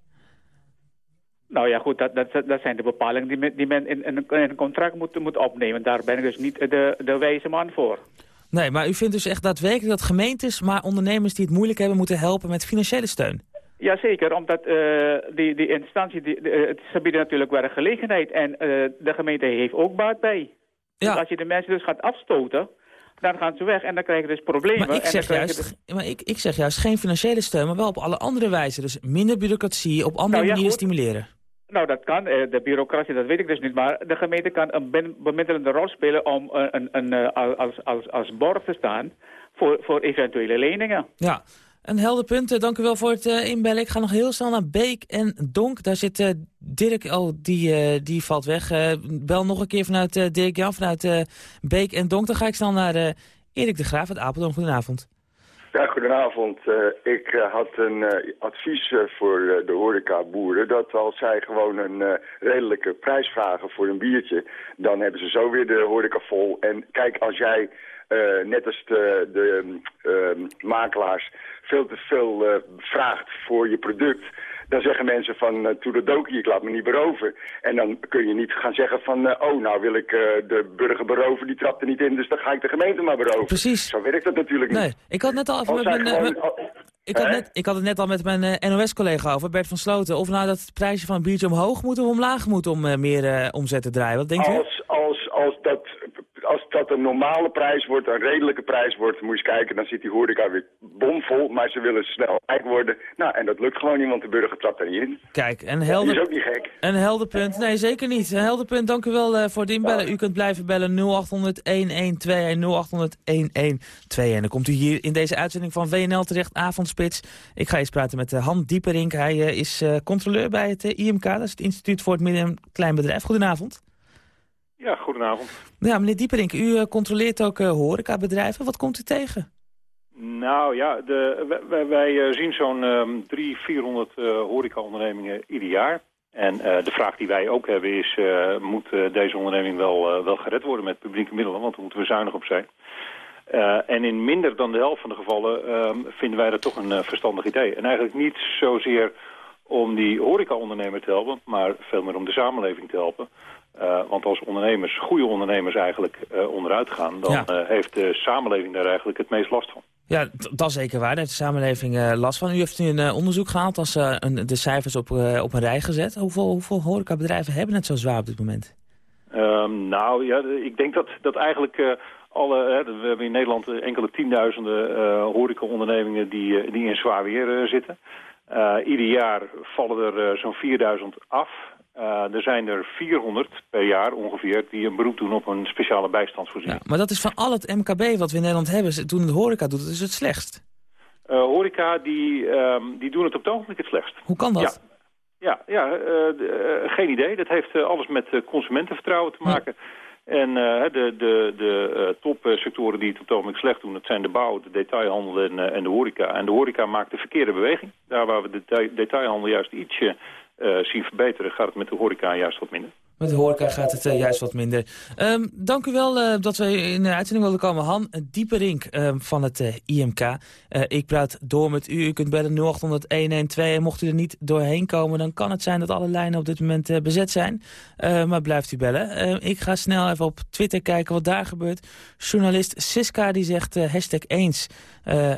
Nou ja, goed, dat, dat, dat zijn de bepalingen die men, die men in, in een contract moet, moet opnemen. Daar ben ik dus niet de, de wijze man voor. Nee, maar u vindt dus echt daadwerkelijk dat gemeentes, maar ondernemers die het moeilijk hebben, moeten helpen met financiële steun? Jazeker, omdat eh, die, die instantie, die, de- eh, ze bieden natuurlijk wel een gelegenheid. En eh, de gemeente heeft ook baat bij. Dus als je de mensen dus gaat afstoten, dan gaan ze weg en dan krijg je dus problemen. Maar ik zeg, juist, maar ik, ik zeg juist geen financiële steun, maar wel op alle andere wijzen. Dus minder bureaucratie, op andere Nou ja, manieren goed. stimuleren. Nou, dat kan. Eh, De bureaucratie, dat weet ik dus niet. Maar de gemeente kan een bemiddelende rol spelen om eh, een, een, eh, als, als, als borg te staan voor, voor eventuele leningen. Ja, een helder punt. Dank u wel voor het inbellen. Ik ga nog heel snel naar Beek en Donk. Daar zit Dirk, oh, die, die valt weg. Bel nog een keer vanuit Dirk Jan, vanuit Beek en Donk. Dan ga ik snel naar Erik de Graaf uit Apeldoorn. Goedenavond. Ja, goedenavond. Eh, ik eh, had een eh, advies voor de horecaboeren... dat als zij gewoon een redelijke prijs vragen voor een biertje... dan hebben ze zo weer de horeca vol. En kijk, als jij, net als de, de eh, makelaars, veel te veel vraagt voor je product... dan zeggen mensen van, uh, toedeledokie, ik laat me niet beroven. En dan kun je niet gaan zeggen van, eh, oh, nou wil ik eh, de burger beroven, die trapt er niet in... dus dan ga ik de gemeente maar beroven. Precies. Zo werkt dat natuurlijk niet. Nee, ik had net al even met mijn... eh, gewoon- ik had, net, ik had het net al met mijn eh, NOS-collega over, Bert van Sloten. Of nou dat het prijsje van een biertje omhoog moet of omlaag moet om eh, meer eh, omzet te draaien. Wat denkt u? Als, als, als, dat, als dat een normale prijs wordt, een redelijke prijs wordt, moet je eens kijken, dan zit die horeca weer bomvol, maar ze willen snel rijk worden. Nou, en dat lukt gewoon niet, want de burger trapt er niet in. Kijk, een helder... is ook niet gek. Een helder punt. Nee, zeker niet. Een helder punt. Dank u wel eh, voor het inbellen. U kunt blijven bellen 0800 1121 0800 1121. Dan komt u hier in deze uitzending van WNL terecht, Avondspits. Ik ga eens praten met uh, Han Dieperink. Hij uh, is controleur bij het IMK, dat is het Instituut voor het Midden- en Kleinbedrijf. Goedenavond. Ja, goedenavond. Ja, meneer Dieperink, u uh, controleert ook uh, horecabedrijven. Wat komt u tegen? Nou ja, de, wij, wij zien zo'n um, 300, 400 uh, horecaondernemingen ieder jaar. En uh, de vraag die wij ook hebben is, uh, moet deze onderneming wel, wel gered worden met publieke middelen? Want daar moeten we zuinig op zijn. En in minder dan de helft van de gevallen uh, vinden wij dat toch een verstandig idee. En eigenlijk niet zozeer om die horecaondernemer te helpen, maar veel meer om de samenleving te helpen. Uh, want als ondernemers, goede ondernemers eigenlijk uh, onderuit gaan, dan ja. uh, heeft de samenleving daar eigenlijk het meest last van. Ja, dat is zeker waar. Daar heeft de samenleving last van. U heeft nu een onderzoek gehaald als een, de cijfers op, op een rij gezet. Hoeveel, hoeveel horecabedrijven hebben het zo zwaar op dit moment? Um, nou ja, ik denk dat, dat eigenlijk alle... Hè, we hebben in Nederland enkele tienduizenden horecaondernemingen die, die in zwaar weer zitten. Ieder jaar vallen er zo'n 4000 af. Uh, er zijn er 400 per jaar ongeveer die een beroep doen op een speciale bijstandsvoorziening. Ja, maar dat is van al het MKB wat we in Nederland hebben. Toen de horeca doet, dat is het slechtst. Uh, horeca die, um, die doen het op het ogenblik het slechtst. Hoe kan dat? Ja, ja, ja uh, geen idee. Dat heeft alles met consumentenvertrouwen te maken. Ja. En uh, de, de, de topsectoren die het op het ogenblik slecht doen... dat zijn de bouw, de detailhandel en, en de horeca. En de horeca maakt de verkeerde beweging. Daar waar we de deta detailhandel juist ietsje zien verbeteren... gaat het met de horeca juist wat minder. Met de horeca gaat het uh, juist wat minder. Um, dank u wel uh, dat we in de uitzending wilden komen. Han Dieperink uh, van het uh, IMK. ik praat door met u. U kunt bellen 0800-112. En mocht u er niet doorheen komen, dan kan het zijn dat alle lijnen op dit moment bezet zijn. maar blijft u bellen. ik ga snel even op Twitter kijken wat daar gebeurt. Journalist Siska die zegt hashtag eens.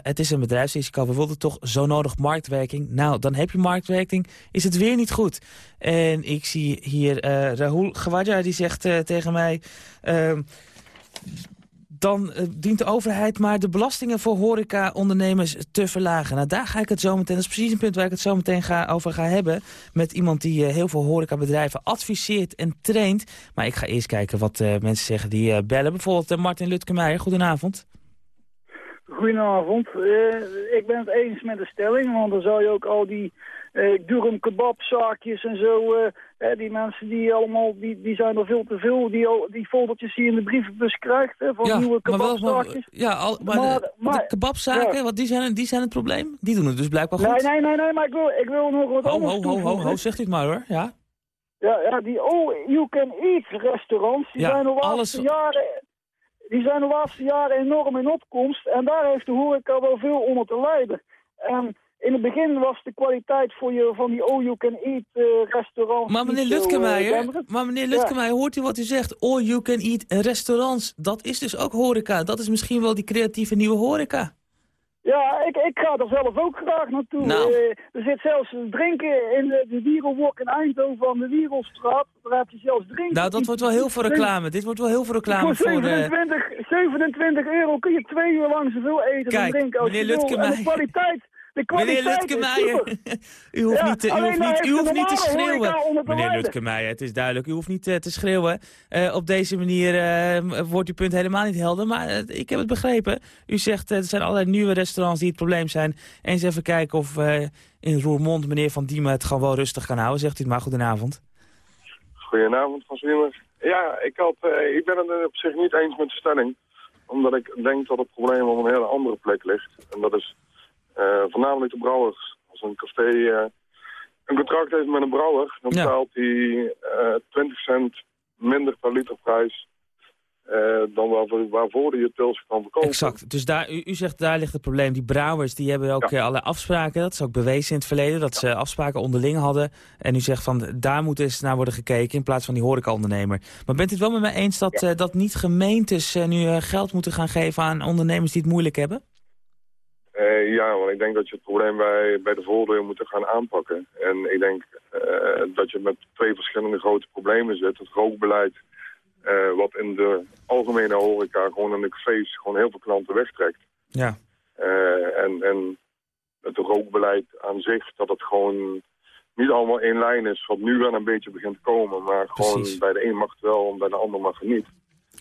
het is een bedrijfsrisico. We wilden toch zo nodig marktwerking. Nou, dan heb je marktwerking. Is het weer niet goed. En ik zie hier Rahul Gwadja die zegt uh, tegen mij... Uh, dan uh, dient de overheid maar de belastingen voor horeca-ondernemers te verlagen. Nou, daar ga ik het zo meteen, dat is precies een punt waar ik het zo meteen ga, over ga hebben... met iemand die uh, heel veel horecabedrijven adviseert en traint. Maar ik ga eerst kijken wat uh, mensen zeggen die bellen. Bijvoorbeeld Martin Lutke-Meijer, goedenavond. Goedenavond. ik ben het eens met de stelling, want dan zou je ook al die uh, durum kebabzaakjes en zo. Uh, die mensen die allemaal, die, die zijn er veel te veel. Die, die foldertjes die je in de brievenbus krijgt hè, van ja, nieuwe maar wel, kebabzaakjes. ja, al, maar, maar, de, maar de kebabzaken, ja. wat, die, zijn, die zijn het probleem? Die doen het dus blijkbaar goed. Nee, nee, nee, nee maar ik wil, ik wil nog wat ho, anders ho, ho, ho, ho, zegt u het maar hoor, ja. Ja, ja die all you can eat restaurants, die Ja, zijn de laatste alles- jaren... Die zijn de laatste jaren enorm in opkomst en daar heeft de horeca wel veel onder te lijden. En in het begin was de kwaliteit voor je, van die all you can eat eh, restaurants... Maar meneer eh, Lutkemeyer, denderend. maar meneer Ja. Lutkemeyer, hoort u wat u zegt? All you can eat restaurants, dat is dus ook horeca. Dat is misschien wel die creatieve nieuwe horeca. Ja, ik, ik ga er zelf ook graag naartoe. Nou. Eh, er zit zelfs drinken in de, de Wierelwok in Eindhoven aan de Wierelstraat. Daar heb je zelfs drinken. Nou, dat wordt wel heel veel reclame. Dit wordt wel heel veel reclame Voor voor... eh, 27, 27 euro kun je twee uur lang zoveel eten Kijk, en drinken als meneer je wil. En de kwaliteit, Meneer super. u hoeft Ja, niet, te- u hoeft niet, u hoeft niet te schreeuwen. Meneer. Lutkemeyer, het is duidelijk. U hoeft niet eh, te schreeuwen. Eh, op deze manier eh, wordt uw punt helemaal niet helder. Maar ik heb het begrepen. U zegt er zijn allerlei nieuwe restaurants die het probleem zijn. Eens even kijken of eh, in Roermond meneer Van Diemen het gewoon wel rustig kan houden. Zegt u het maar. Goedenavond. Goedenavond, Van Zwiemer. Ja, ik, had, eh, ik ben het op zich niet eens met de stelling. Omdat ik denk dat het probleem op een hele andere plek ligt. En dat is voornamelijk de brouwers. Als een café eh, een contract heeft met een brouwer, dan Ja. betaalt hij eh 20 cent minder per liter prijs eh, dan waarvoor, waarvoor hij het pils kan verkopen. Exact. Dus daar, u, u zegt daar ligt het probleem. Die brouwers die hebben ook eh, allerlei afspraken. Dat is ook bewezen in het verleden. Dat ze afspraken onderling hadden. En u zegt van daar moet eens naar worden gekeken in plaats van die horecaondernemer. Maar bent u het wel met mij eens dat, eh, dat niet gemeentes eh, nu eh, geld moeten gaan geven aan ondernemers die het moeilijk hebben? Eh, ja, want ik denk dat je het probleem bij, bij de voordeur moet gaan aanpakken. En ik denk eh, dat je met twee verschillende grote problemen zit. Het rookbeleid, eh, wat in de algemene horeca, gewoon in de cafés, gewoon heel veel klanten wegtrekt. Ja. En, en het rookbeleid aan zich, dat het gewoon niet allemaal één lijn is, wat nu wel een beetje begint te komen. Maar gewoon Precies. bij de een mag het wel en bij de ander mag het niet.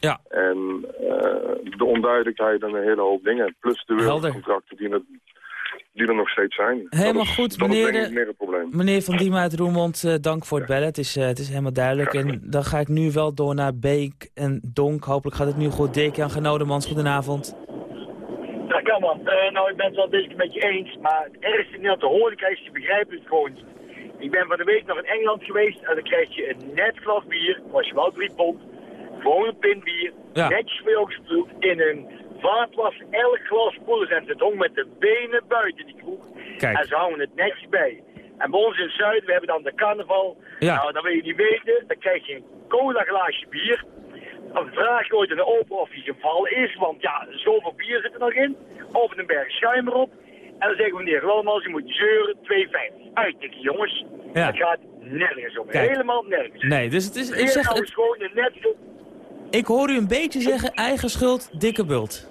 Ja. En eh, de onduidelijkheid en een hele hoop dingen. Plus de wereldcontracten die, er- die er nog steeds zijn. Helemaal dat is, goed, dat meneer is denk de- ik meer het probleem. Meneer Van Diemen uit Roermond, eh, dank voor het bellen. Het is, eh, het is helemaal duidelijk. En dan ga ik nu wel door naar Beek en Donk. Hopelijk gaat het nu goed. Dirk-Jan Genodemans, goedenavond. Ja, kan man. Eh, nou, ik ben het wel een beetje met je eens, maar het ergste niet dat de horeca is, die begrijpen het gewoon niet. Ik ben van de week nog in Engeland geweest en dan krijg je een net glas bier, kost je wel drie pond, gewoon een pint bier, Ja. netjes voor jou gespoeld, in een vaatwas, elk glas spoelen ze en hong met de benen buiten die kroeg. Kijk. En ze houden het netjes bij. En bij ons in het zuiden, we hebben dan de carnaval. Ja. Nou, dan wil je niet weten, dan krijg je een cola glaasje bier. Dan vraag je ooit aan de open of hij gevallen is, want ja, zoveel bier zit er nog in. Of een berg schuim erop. En dan zeggen we, meneer Glomans, je moet zeuren, 2,50. Uittikken, jongens. Ja. Het gaat nergens om. Kijk. Helemaal nergens. Nee, dus het is, ik, zeg, het- gewoon een net, ik hoor u een beetje zeggen, eigen schuld, dikke bult.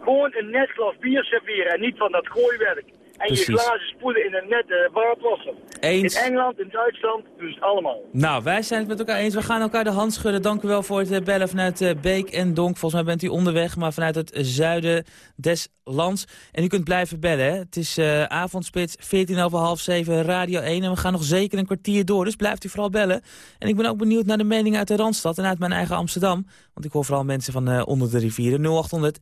gewoon een net glas bier serveren en niet van dat gooiwerk. En Precies. je glazen spoelen in een nette vaatwasser. Eens. In Engeland, in Duitsland, het allemaal. Nou, wij zijn het met elkaar eens. We gaan elkaar de hand schudden. Dank u wel voor het eh, bellen vanuit eh, Beek en Donk. Volgens mij bent u onderweg, maar vanuit het zuiden des lands. En u kunt blijven bellen. Hè. Het is eh, avondspits, 14 over half 7, Radio 1. En we gaan nog zeker een kwartier door, dus blijft u vooral bellen. En ik ben ook benieuwd naar de mening uit de Randstad en uit mijn eigen Amsterdam. Want ik hoor vooral mensen van onder de rivieren. 0800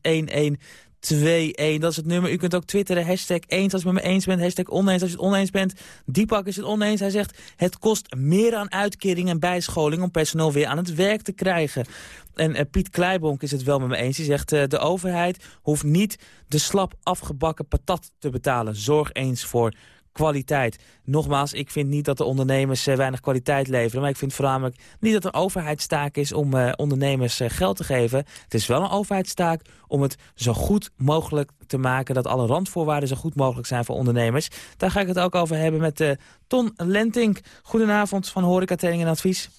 1121, dat is het nummer. U kunt ook twitteren, hashtag eens als je het met me eens bent, hashtag oneens als je het oneens bent. Diepak is het oneens. Hij zegt, het kost meer aan uitkering en bijscholing om personeel weer aan het werk te krijgen. En eh, Piet Kleibonk is het wel met me eens. Hij zegt, eh, de overheid hoeft niet de slap afgebakken patat te betalen. Zorg eens voor kwaliteit. Nogmaals, ik vind niet dat de ondernemers eh, weinig kwaliteit leveren. Maar ik vind voornamelijk niet dat er overheidstaak is om eh, ondernemers eh, geld te geven. Het is wel een overheidstaak om het zo goed mogelijk te maken... dat alle randvoorwaarden zo goed mogelijk zijn voor ondernemers. Daar ga ik het ook over hebben met Ton Lentink. Goedenavond van Horeca Training en Advies.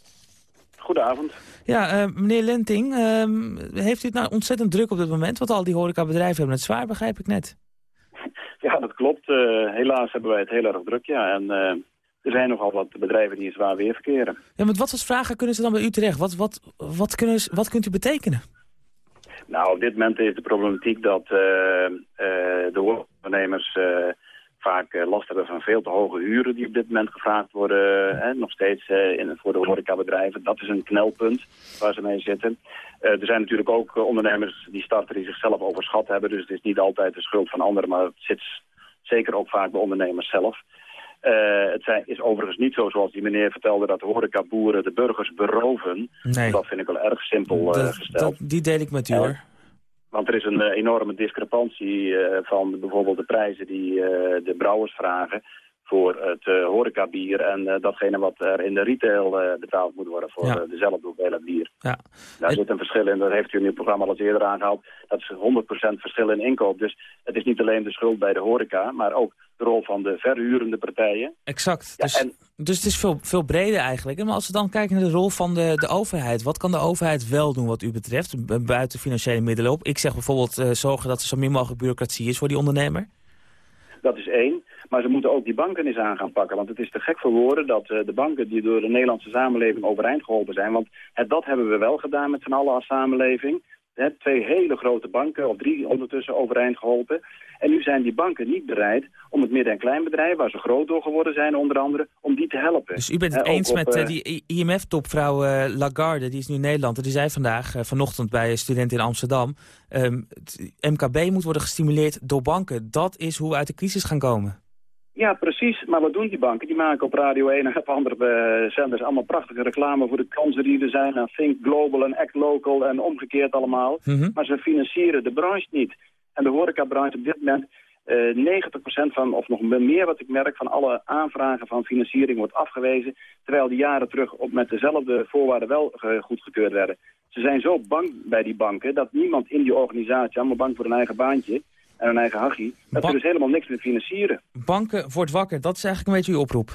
Goedenavond. Ja, meneer Lenting, ehm, heeft u het nou ontzettend druk op dit moment? Want al die horecabedrijven hebben het zwaar, begrijp ik net. Ja, dat klopt. Eh, helaas hebben wij het heel erg druk, ja. En eh, er zijn nogal wat bedrijven die in zwaar weer verkeren. Ja, met wat voor vragen kunnen ze dan bij u terecht? Wat, wat, wat, kunnen, ze- wat kunt u betekenen? Nou, op dit moment is de problematiek dat eh, de ondernemers vaak eh, last hebben van veel te hoge huren die op dit moment gevraagd worden. eh, nog steeds eh, in, voor de horecabedrijven. Dat is een knelpunt waar ze mee zitten. Er zijn natuurlijk ook ondernemers die starten die zichzelf overschat hebben. Dus het is niet altijd de schuld van anderen, maar het zit zeker ook vaak bij ondernemers zelf. Uh, het zijn, is overigens niet zo, zoals die meneer vertelde, dat de horecaboeren de burgers beroven. Nee. Dat vind ik wel erg simpel uh, gesteld. Dat, die deel ik met u, hoor. Want er is een enorme discrepantie van bijvoorbeeld de prijzen die de brouwers vragen voor het uh, horecabier en uh, datgene wat er in de retail uh, betaald moet worden voor ja. dezelfde hoeveelheid bier. Ja. Daar zit een verschil in, dat heeft u in uw programma al eens eerder aangehaald. Dat is 100% verschil in inkoop. Dus het is niet alleen de schuld bij de horeca, maar ook de rol van de verhurende partijen. Exact. Ja, dus, en... dus het is veel, veel breder eigenlijk. Maar als we dan kijken naar de rol van de, de overheid. Wat kan de overheid wel doen wat u betreft, buiten financiële middelen op? Ik zeg bijvoorbeeld zorgen dat er zo min mogelijk bureaucratie is voor die ondernemer. Dat is één. Maar ze moeten ook die banken eens aan gaan pakken. Want het is te gek voor woorden dat uh, de banken die door de Nederlandse samenleving overeind geholpen zijn. Want het, dat hebben we wel gedaan met z'n allen als samenleving. Twee hele grote banken, of drie ondertussen, overeind geholpen. En nu zijn die banken niet bereid om het midden- en kleinbedrijf, waar ze groot door geworden zijn onder andere, om die te helpen. Dus u bent het eens met uh, die IMF-topvrouw uh, Lagarde, die is nu in Nederland. Die zei vandaag, uh, vanochtend bij studenten in Amsterdam, um, MKB moet worden gestimuleerd door banken. Dat is hoe we uit de crisis gaan komen. Ja, precies. Maar wat doen die banken? Die maken op Radio 1 en op andere zenders allemaal prachtige reclame voor de kansen die er zijn. En Think Global en Act Local en omgekeerd allemaal. Mhm. Mm -hmm. Maar ze financieren de branche niet. En de horecabranche op dit moment, uh, 90% van, of nog meer wat ik merk, van alle aanvragen van financiering wordt afgewezen. Terwijl die jaren terug op met dezelfde voorwaarden wel goedgekeurd werden. Ze zijn zo bang bij die banken dat niemand in die organisatie, allemaal bang voor hun eigen baantje en hun eigen hachie, dat ze dus helemaal niks meer financieren. Banken wordt wakker, dat is eigenlijk een beetje uw oproep.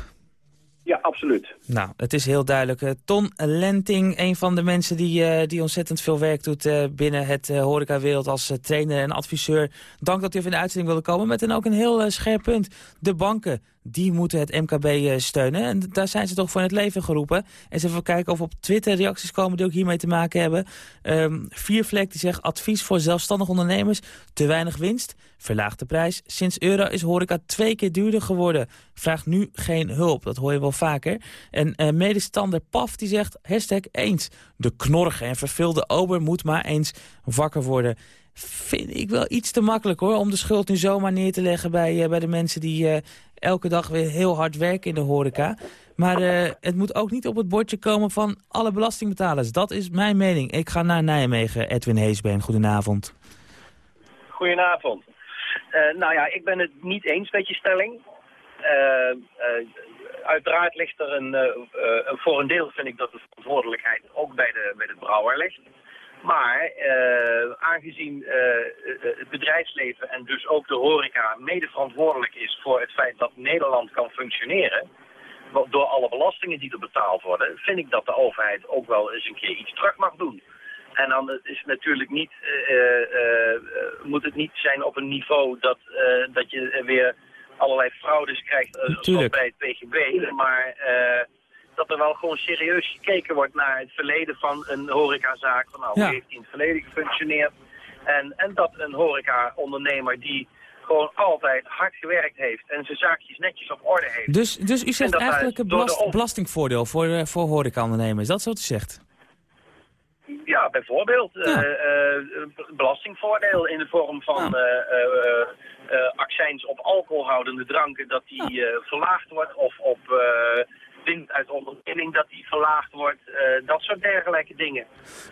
Ja, absoluut. Nou, het is heel duidelijk. Uh, Ton Lenting, een van de mensen die, uh, die ontzettend veel werk doet uh, binnen het horecawereld als trainer en adviseur. Dank dat u even in de uitzending wilde komen met een ook een heel scherp punt. De banken, die moeten het MKB steunen. En daar zijn ze toch voor in het leven geroepen. En ze even kijken of op Twitter reacties komen die ook hiermee te maken hebben. Um, Viervlek die zegt advies voor zelfstandig ondernemers. Te weinig winst, verlaag de prijs. Sinds euro is horeca twee keer duurder geworden. Vraag nu geen hulp, dat hoor je wel vaker. En uh, medestander Paf die zegt, hashtag eens. De knorrige en verveelde ober moet maar eens wakker worden vind ik wel iets te makkelijk hoor... om de schuld nu zomaar neer te leggen bij, uh, bij de mensen die uh, elke dag weer heel hard werken in de horeca. Maar uh, het moet ook niet op het bordje komen van alle belastingbetalers. Dat is mijn mening. Ik ga naar Nijmegen. Edwin Heesbeen, goedenavond. Goedenavond. nou ja, ik ben het niet eens met je stelling. uiteraard ligt er een, voor een deel vind ik dat de verantwoordelijkheid ook bij de, bij de brouwer ligt. Maar uh, aangezien uh, het bedrijfsleven en dus ook de horeca mede verantwoordelijk is voor het feit dat Nederland kan functioneren, door alle belastingen die er betaald worden, vind ik dat de overheid ook wel eens een keer iets terug mag doen. En dan is het natuurlijk niet, moet het niet zijn op een niveau dat, dat je weer allerlei fraudes krijgt bij het PGB, maar dat er wel gewoon serieus gekeken wordt naar het verleden van een horecazaak. Van nou, Ja. hoe heeft die in het verleden gefunctioneerd? En, en dat een horeca-ondernemer die gewoon altijd hard gewerkt heeft en zijn zaakjes netjes op orde heeft. Dus, dus u zegt eigenlijk een de belastingvoordeel voor, uh, voor horecaondernemers. Dat is wat u zegt. Ja, bijvoorbeeld eh, eh, belastingvoordeel in de vorm van eh, eh, eh, accijns op alcoholhoudende dranken, dat die eh, verlaagd wordt. Of op eh, winst uit onderneming, dat die verlaagd wordt. eh, dat soort dergelijke dingen.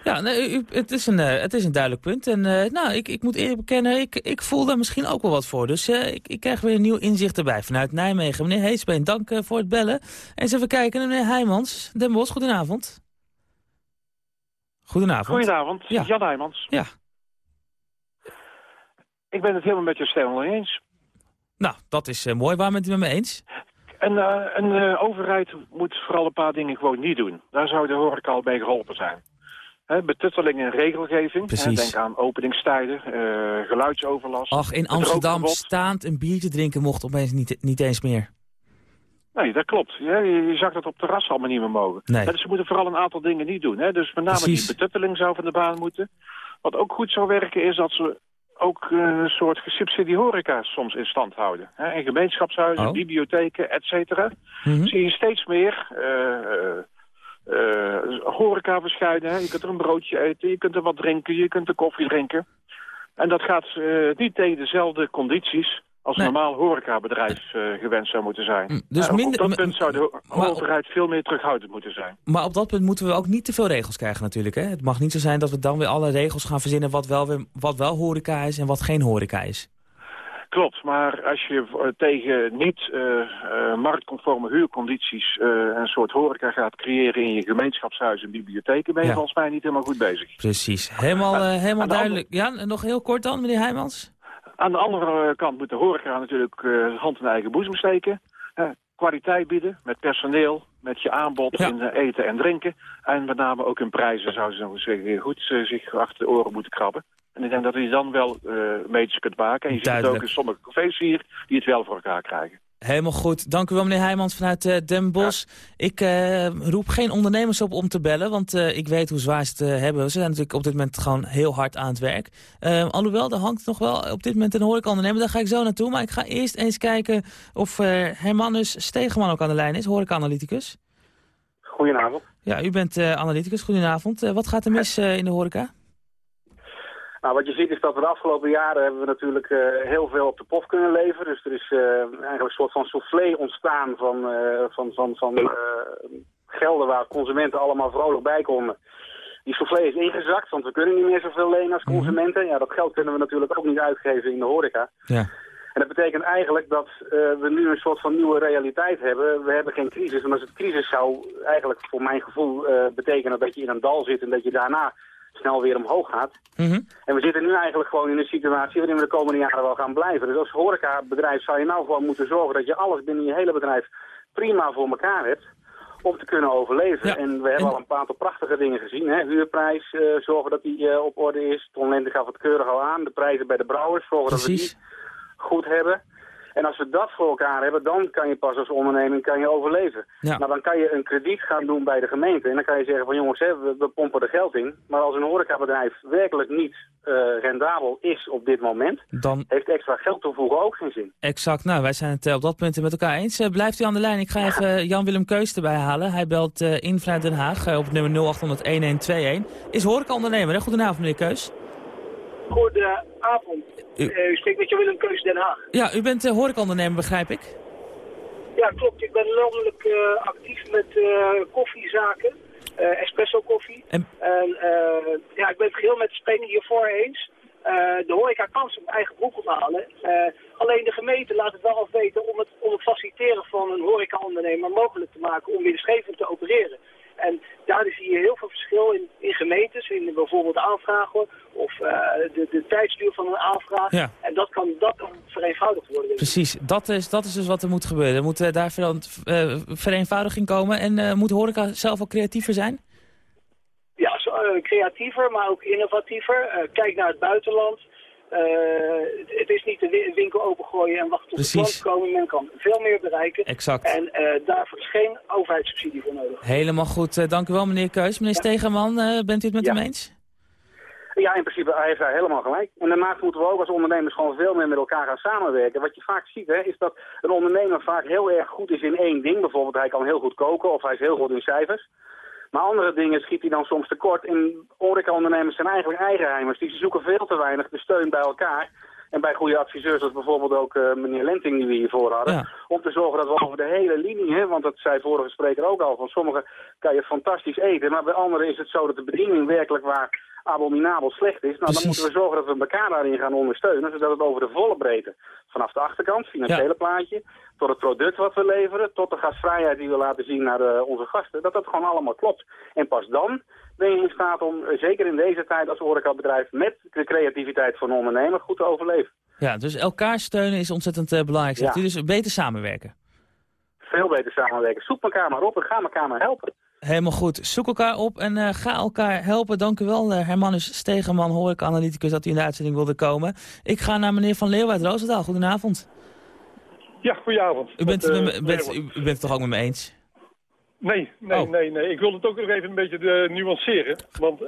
Ja, nee, u, het, is een, eh, het is een duidelijk punt. En eh, nou, ik, ik moet eerlijk bekennen, ik, ik voel daar misschien ook wel wat voor. Dus eh, ik, ik krijg weer een nieuw inzicht erbij vanuit Nijmegen. Meneer Heesbeen, dank voor het bellen. Eens even kijken naar meneer Heijmans. Den Bosch, goedenavond. Goedenavond. Goedenavond, Ja. Jan Heijmans. Ja. Ik ben het helemaal met je stelling eens. Nou, dat is eh, mooi. Waar bent u met me eens? En eh, een eh, overheid moet vooral een paar dingen gewoon niet doen. Daar zou de horeca al bij geholpen zijn. Hè, betutteling en regelgeving. Hè, denk aan openingstijden, eh, geluidsoverlast. Ach, in Amsterdam staand een biertje drinken mocht opeens niet, niet eens meer. Nee, dat klopt. Ja, je, je zag dat op terrassen allemaal niet meer mogen. Nee. Ja, dus ze moeten vooral een aantal dingen niet doen. Hè. Dus met name Precies. die betutteling zou van de baan moeten. Wat ook goed zou werken is dat ze ook eh, een soort gesubsidie horeca soms in stand houden. Hè. In gemeenschapshuizen, Oh. bibliotheken, et cetera. Mhm. Zie je steeds meer eh, eh, horeca verschijnen. Hè. Je kunt er een broodje eten, je kunt er wat drinken, je kunt er koffie drinken. En dat gaat niet tegen dezelfde condities als een normaal horecabedrijf uh, gewend zou moeten zijn. Mm, dus minder, op dat punt zou de overheid veel meer terughoudend moeten zijn. Maar op dat punt moeten we ook niet te veel regels krijgen natuurlijk. Hè? Het mag niet zo zijn dat we dan weer alle regels gaan verzinnen... wat wel, weer, wat wel horeca is en wat geen horeca is. Klopt, maar als je eh, tegen niet uh, marktconforme huurcondities een soort horeca gaat creëren in je gemeenschapshuizen en bibliotheken, ben je volgens mij niet helemaal goed bezig. Precies, helemaal, helemaal duidelijk. Ja, nog heel kort dan, meneer Heijmans? Aan de andere kant moet de horeca natuurlijk hand in eigen boezem steken. kwaliteit bieden met personeel, met je aanbod in eten en drinken. En met name ook in prijzen zouden ze nog eens goed zich achter de oren moeten krabben. En ik denk dat je dan wel uh, meters kunt maken. En je ziet het ook in sommige cafés hier die het wel voor elkaar krijgen. Helemaal goed. Dank u wel, meneer Heijmans vanuit uh, Den Bosch. Ik uh, roep geen ondernemers op om te bellen, want uh, ik weet hoe zwaar ze het hebben. Ze zijn natuurlijk op dit moment gewoon heel hard aan het werk. alhoewel, er hangt nog wel op dit moment een horecaondernemer. Daar ga ik zo naartoe. Maar ik ga eerst eens kijken of Hermanus Stegeman ook aan de lijn is, horeca-analyticus. Goedenavond. Ja, u bent analyticus. Goedenavond. wat gaat er mis in de horeca? Nou, wat je ziet is dat we de afgelopen jaren hebben we natuurlijk uh, heel veel op de pof kunnen leveren. Dus er is uh, eigenlijk een soort van soufflé ontstaan van, uh, van, van, van gelden waar consumenten allemaal vrolijk bij konden. Die soufflé is ingezakt, want we kunnen niet meer zoveel lenen als mhm. consumenten. Ja, dat geld kunnen we natuurlijk ook niet uitgeven in de horeca. Ja. En dat betekent eigenlijk dat we nu een soort van nieuwe realiteit hebben. We hebben geen crisis. En als het crisis zou eigenlijk voor mijn gevoel betekenen dat je in een dal zit en dat je daarna snel weer omhoog gaat. Mhm. En we zitten nu eigenlijk gewoon in een situatie waarin we de komende jaren wel gaan blijven. Dus als horecabedrijf zou je nou gewoon moeten zorgen dat je alles binnen je hele bedrijf prima voor elkaar hebt om te kunnen overleven. En we hebben al een aantal prachtige dingen gezien. Hè? Huurprijs, uh, zorgen dat die uh, op orde is. Ton Lente gaf het keurig al aan. De prijzen bij de brouwers, zorgen dat we die goed hebben. En als we dat voor elkaar hebben, dan kan je pas als onderneming kan je overleven. Ja. Nou, dan kan je een krediet gaan doen bij de gemeente. En dan kan je zeggen van jongens, hè, we, pompen er geld in. Maar als een horecabedrijf werkelijk niet uh, rendabel is op dit moment... dan heeft extra geld toevoegen ook geen zin. Exact. Nou, wij zijn het eh, op dat punt met elkaar eens. Uh, blijft u aan de lijn. Ik ga even Jan-Willem Keus erbij halen. Hij belt uh, in vanuit Den Haag op nummer 0800-1121. Is horecaondernemer? Goedenavond, meneer Keus. Goedenavond. U, uh, u spreekt met Willem Keus Den Haag. Ja, u bent uh, horecaondernemer, begrijp ik? Ja, klopt. Ik ben landelijk uh, actief met koffiezaken, espresso koffie. En, en ja, ik ben het geheel met spreker hiervoor eens. de horeca kan zijn eigen broek ophalen. alleen de gemeente laat het wel afweten om het, om het faciliteren van een horecaondernemer mogelijk te maken om winstgevend te opereren. En daar zie je heel veel verschil in, in gemeentes, in bijvoorbeeld aanvragen of uh, de, de tijdsduur van een aanvraag. Ja. En dat kan, dat kan vereenvoudigd worden. Precies, dat is, dat is dus wat er moet gebeuren. Er moet uh, daar uh, vereenvoudiging komen en moet horeca zelf ook creatiever zijn? Ja, zo, creatiever, maar ook innovatiever. kijk naar het buitenland. Uh, het is niet de winkel opengooien en wachten tot de klant komen. Men kan veel meer bereiken. Exact. En uh, daarvoor is geen overheidssubsidie voor nodig. Helemaal goed. Uh, dank u wel, meneer Keus. Meneer ja. Stegeman, bent u het met ja. hem eens? Ja, in principe hij heeft hij helemaal gelijk. En daarnaast moeten we ook als ondernemers gewoon veel meer met elkaar gaan samenwerken. Wat je vaak ziet, hè, is dat een ondernemer vaak heel erg goed is in één ding. Bijvoorbeeld, hij kan heel goed koken of hij is heel goed in cijfers. Maar andere dingen schiet hij dan soms tekort. En horecaondernemers zijn eigenlijk eigenheimers. Die zoeken veel te weinig de steun bij elkaar. En bij goede adviseurs, zoals bijvoorbeeld ook uh, meneer Lenting die we hiervoor hadden. Om te zorgen dat we over de hele linie, hè, want dat zei vorige spreker ook al, van sommigen kan je fantastisch eten. Maar bij anderen is het zo dat de bediening werkelijk waar abominabel slecht is. Nou, dan moeten we zorgen dat we elkaar daarin gaan ondersteunen. Zodat het over de volle breedte, vanaf de achterkant, financiële plaatje, tot het product wat we leveren, tot de gastvrijheid die we laten zien naar de, onze gasten, dat dat gewoon allemaal klopt. En pas dan ben je in staat om, eh, zeker in deze tijd als horecabedrijf, met de creativiteit van een ondernemer goed te overleven. Ja, dus elkaar steunen is ontzettend uh, belangrijk, zegt ja. u. Dus beter samenwerken. Veel beter samenwerken. Zoek elkaar maar op en ga elkaar maar helpen. Helemaal goed. Zoek elkaar op en uh, ga elkaar helpen. Dank u wel, uh, Hermanus Stegeman, hoor ik analyticus, dat u in de uitzending wilde komen. Ik ga naar meneer Van Leeuw uit Roosendaal. Goedenavond. Ja, goedenavond. U bent, met, uh, bent, u, bent het toch ook met me eens? Nee, nee, oh. nee, nee. Ik wil het ook nog even een beetje nuanceren. Want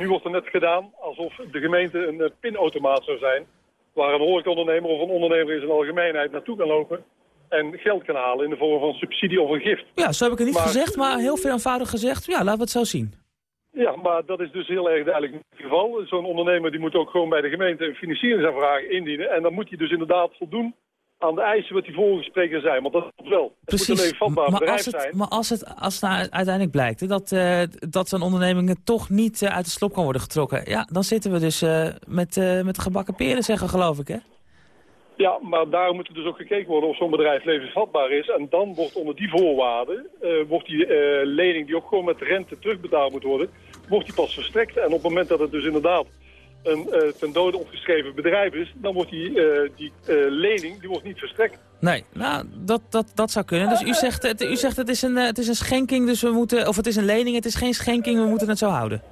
nu wordt er net gedaan alsof de gemeente een pinautomaat zou zijn. Waar een horecaondernemer of een ondernemer in zijn algemeenheid naartoe kan lopen en geld kan halen in de vorm van subsidie of een gift. Ja, zo heb ik het niet gezegd, maar heel veel eenvoudig gezegd. Ja, laten we het zo zien. Ja, maar dat is dus heel erg duidelijk niet het geval. Zo'n ondernemer die moet ook gewoon bij de gemeente een financieringsaanvraag indienen. En dan moet hij dus inderdaad voldoen aan de eisen wat die voorgespreken zijn. Want dat is wel. Het moet een levensvatbaar maar bedrijf als het, zijn. Maar als het, als het nou uiteindelijk blijkt dat, uh, dat zo'n onderneming toch niet uh, uit de slop kan worden getrokken... ja, dan zitten we dus uh, met, met gebakken peren, zeggen geloof ik, hè? Ja, maar daar moet er dus ook gekeken worden of zo'n bedrijf levensvatbaar is. En dan wordt onder die voorwaarden, wordt die lening die ook gewoon met rente terugbetaald moet worden, wordt die pas verstrekt. En op het moment dat het dus inderdaad een uh, ten dode opgeschreven bedrijf is, dan wordt die, die lening die wordt niet verstrekt. Nee, nou, dat, dat, dat zou kunnen. Dus u zegt, het, u zegt het, is een, het is een schenking, dus we moeten, of het is een lening, het is geen schenking, we moeten het zo houden.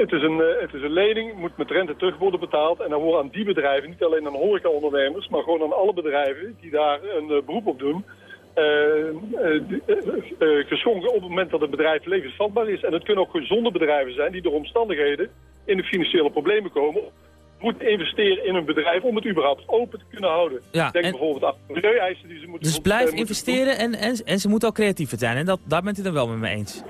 Het is, een, het is een lening, moet met rente terug worden betaald. En dan worden aan die bedrijven, niet alleen aan horecaondernemers, maar gewoon aan alle bedrijven die daar een beroep op doen, geschonken op het moment dat het bedrijf levensvatbaar is. En het kunnen ook gezonde bedrijven zijn die door omstandigheden in de financiële problemen komen moeten investeren in een bedrijf om het überhaupt open te kunnen houden. Ja, Denk bijvoorbeeld aan milieueisen die ze moeten Dus blijf investeren en, en, en ze moeten ook creatief zijn. En dat, daar bent u dan wel met me eens?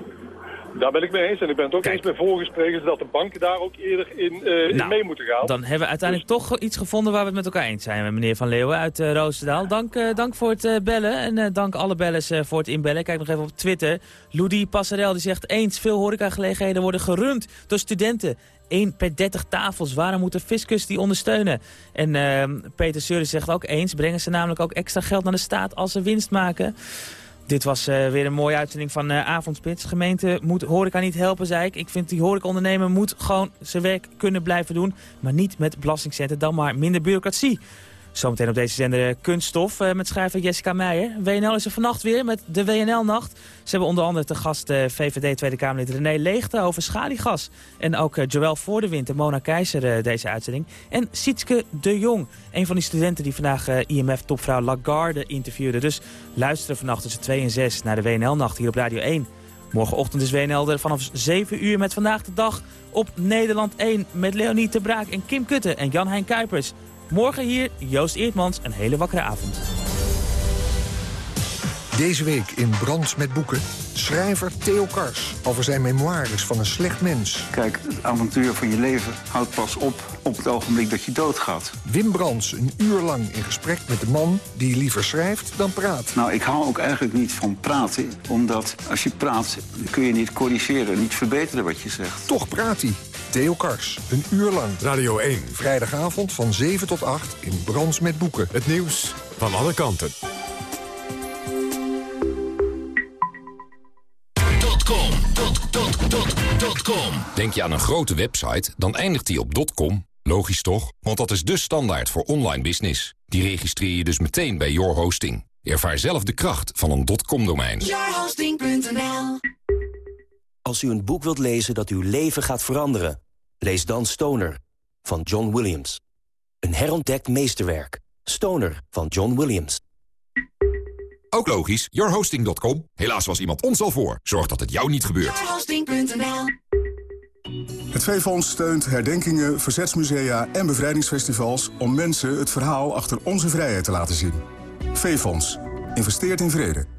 Daar ben ik mee eens. En ik ben het ook Kijk. eens met vorige sprekers dat de banken daar ook eerder in, uh, nou, in mee moeten gaan. Dan hebben we uiteindelijk dus... toch iets gevonden waar we het met elkaar eens zijn. Meneer Van Leeuwen uit uh, Roosendaal. Dank, uh, dank voor het bellen en dank alle bellers voor het inbellen. Kijk nog even op Twitter. Loudi Passarel die zegt eens veel horecagelegenheden worden gerund door studenten. 1 per 30 tafels. Waarom moet de fiscus die ondersteunen? En Peter Seuren zegt ook eens. Brengen ze namelijk ook extra geld naar de staat als ze winst maken? Dit was uh, weer een mooie uitzending van uh, Avondspits. Gemeente moet horeca niet helpen, zei ik. Ik vind die horecaondernemer moet gewoon zijn werk kunnen blijven doen. Maar niet met belastingcenten, dan maar minder bureaucratie. Zometeen op deze zender Kunststof uh, met schrijver Jessica Meijer. WNL is er vannacht weer met de WNL-nacht. Ze hebben onder andere te gast uh, VVD Tweede Kamerlid René Leegte over schaliegas. En ook Joël Voordewind en Mona Keizer deze uitzending. En Sietske de Jong, een van die studenten die vandaag IMF-topvrouw Lagarde interviewde. Dus luisteren vannacht tussen 2 en 6 naar de WNL-nacht hier op Radio 1. Morgenochtend is WNL er vanaf 7 uur met Vandaag de Dag op Nederland 1... met Leonie Braak en Kim Kutte en Jan-Hein Kuipers... Morgen hier Joost Eertmans, een hele wakkere avond. Deze week in Brands met Boeken... schrijver Theo Kars over zijn memoires van een slecht mens. Kijk, het avontuur van je leven houdt pas op op het ogenblik dat je doodgaat. Wim Brands een uur lang in gesprek met de man die liever schrijft dan praat. Nou, ik hou ook eigenlijk niet van praten. Omdat als je praat kun je niet corrigeren, niet verbeteren wat je zegt. Toch praat hij. Theo Kars, een uur lang. Radio 1. Vrijdagavond van 7 tot 8 in Brands met Boeken. Het nieuws van alle kanten. Denk je aan een grote website, dan eindigt die op .com. Logisch toch? Want dat is de standaard voor online business. Die registreer je dus meteen bij Your Hosting. Ervaar zelf de kracht van een .com-domein. Yourhosting.nl Als u een boek wilt lezen dat uw leven gaat veranderen... lees dan Stoner van John Williams. Een herontdekt meesterwerk. Stoner van John Williams. Ook logisch, yourhosting.com. Helaas was iemand ons al voor. Zorg dat het jou niet gebeurt. Yourhosting.nl Het V-Fonds steunt herdenkingen, verzetsmusea en bevrijdingsfestivals... om mensen het verhaal achter onze vrijheid te laten zien. V-Fonds. Investeert in vrede.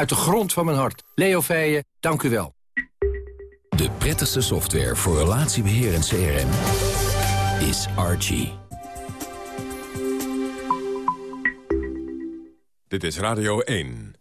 Uit de grond van mijn hart. Leo Feijen, dank u wel. De prettigste software voor relatiebeheer en CRM is Archie. Dit is Radio 1.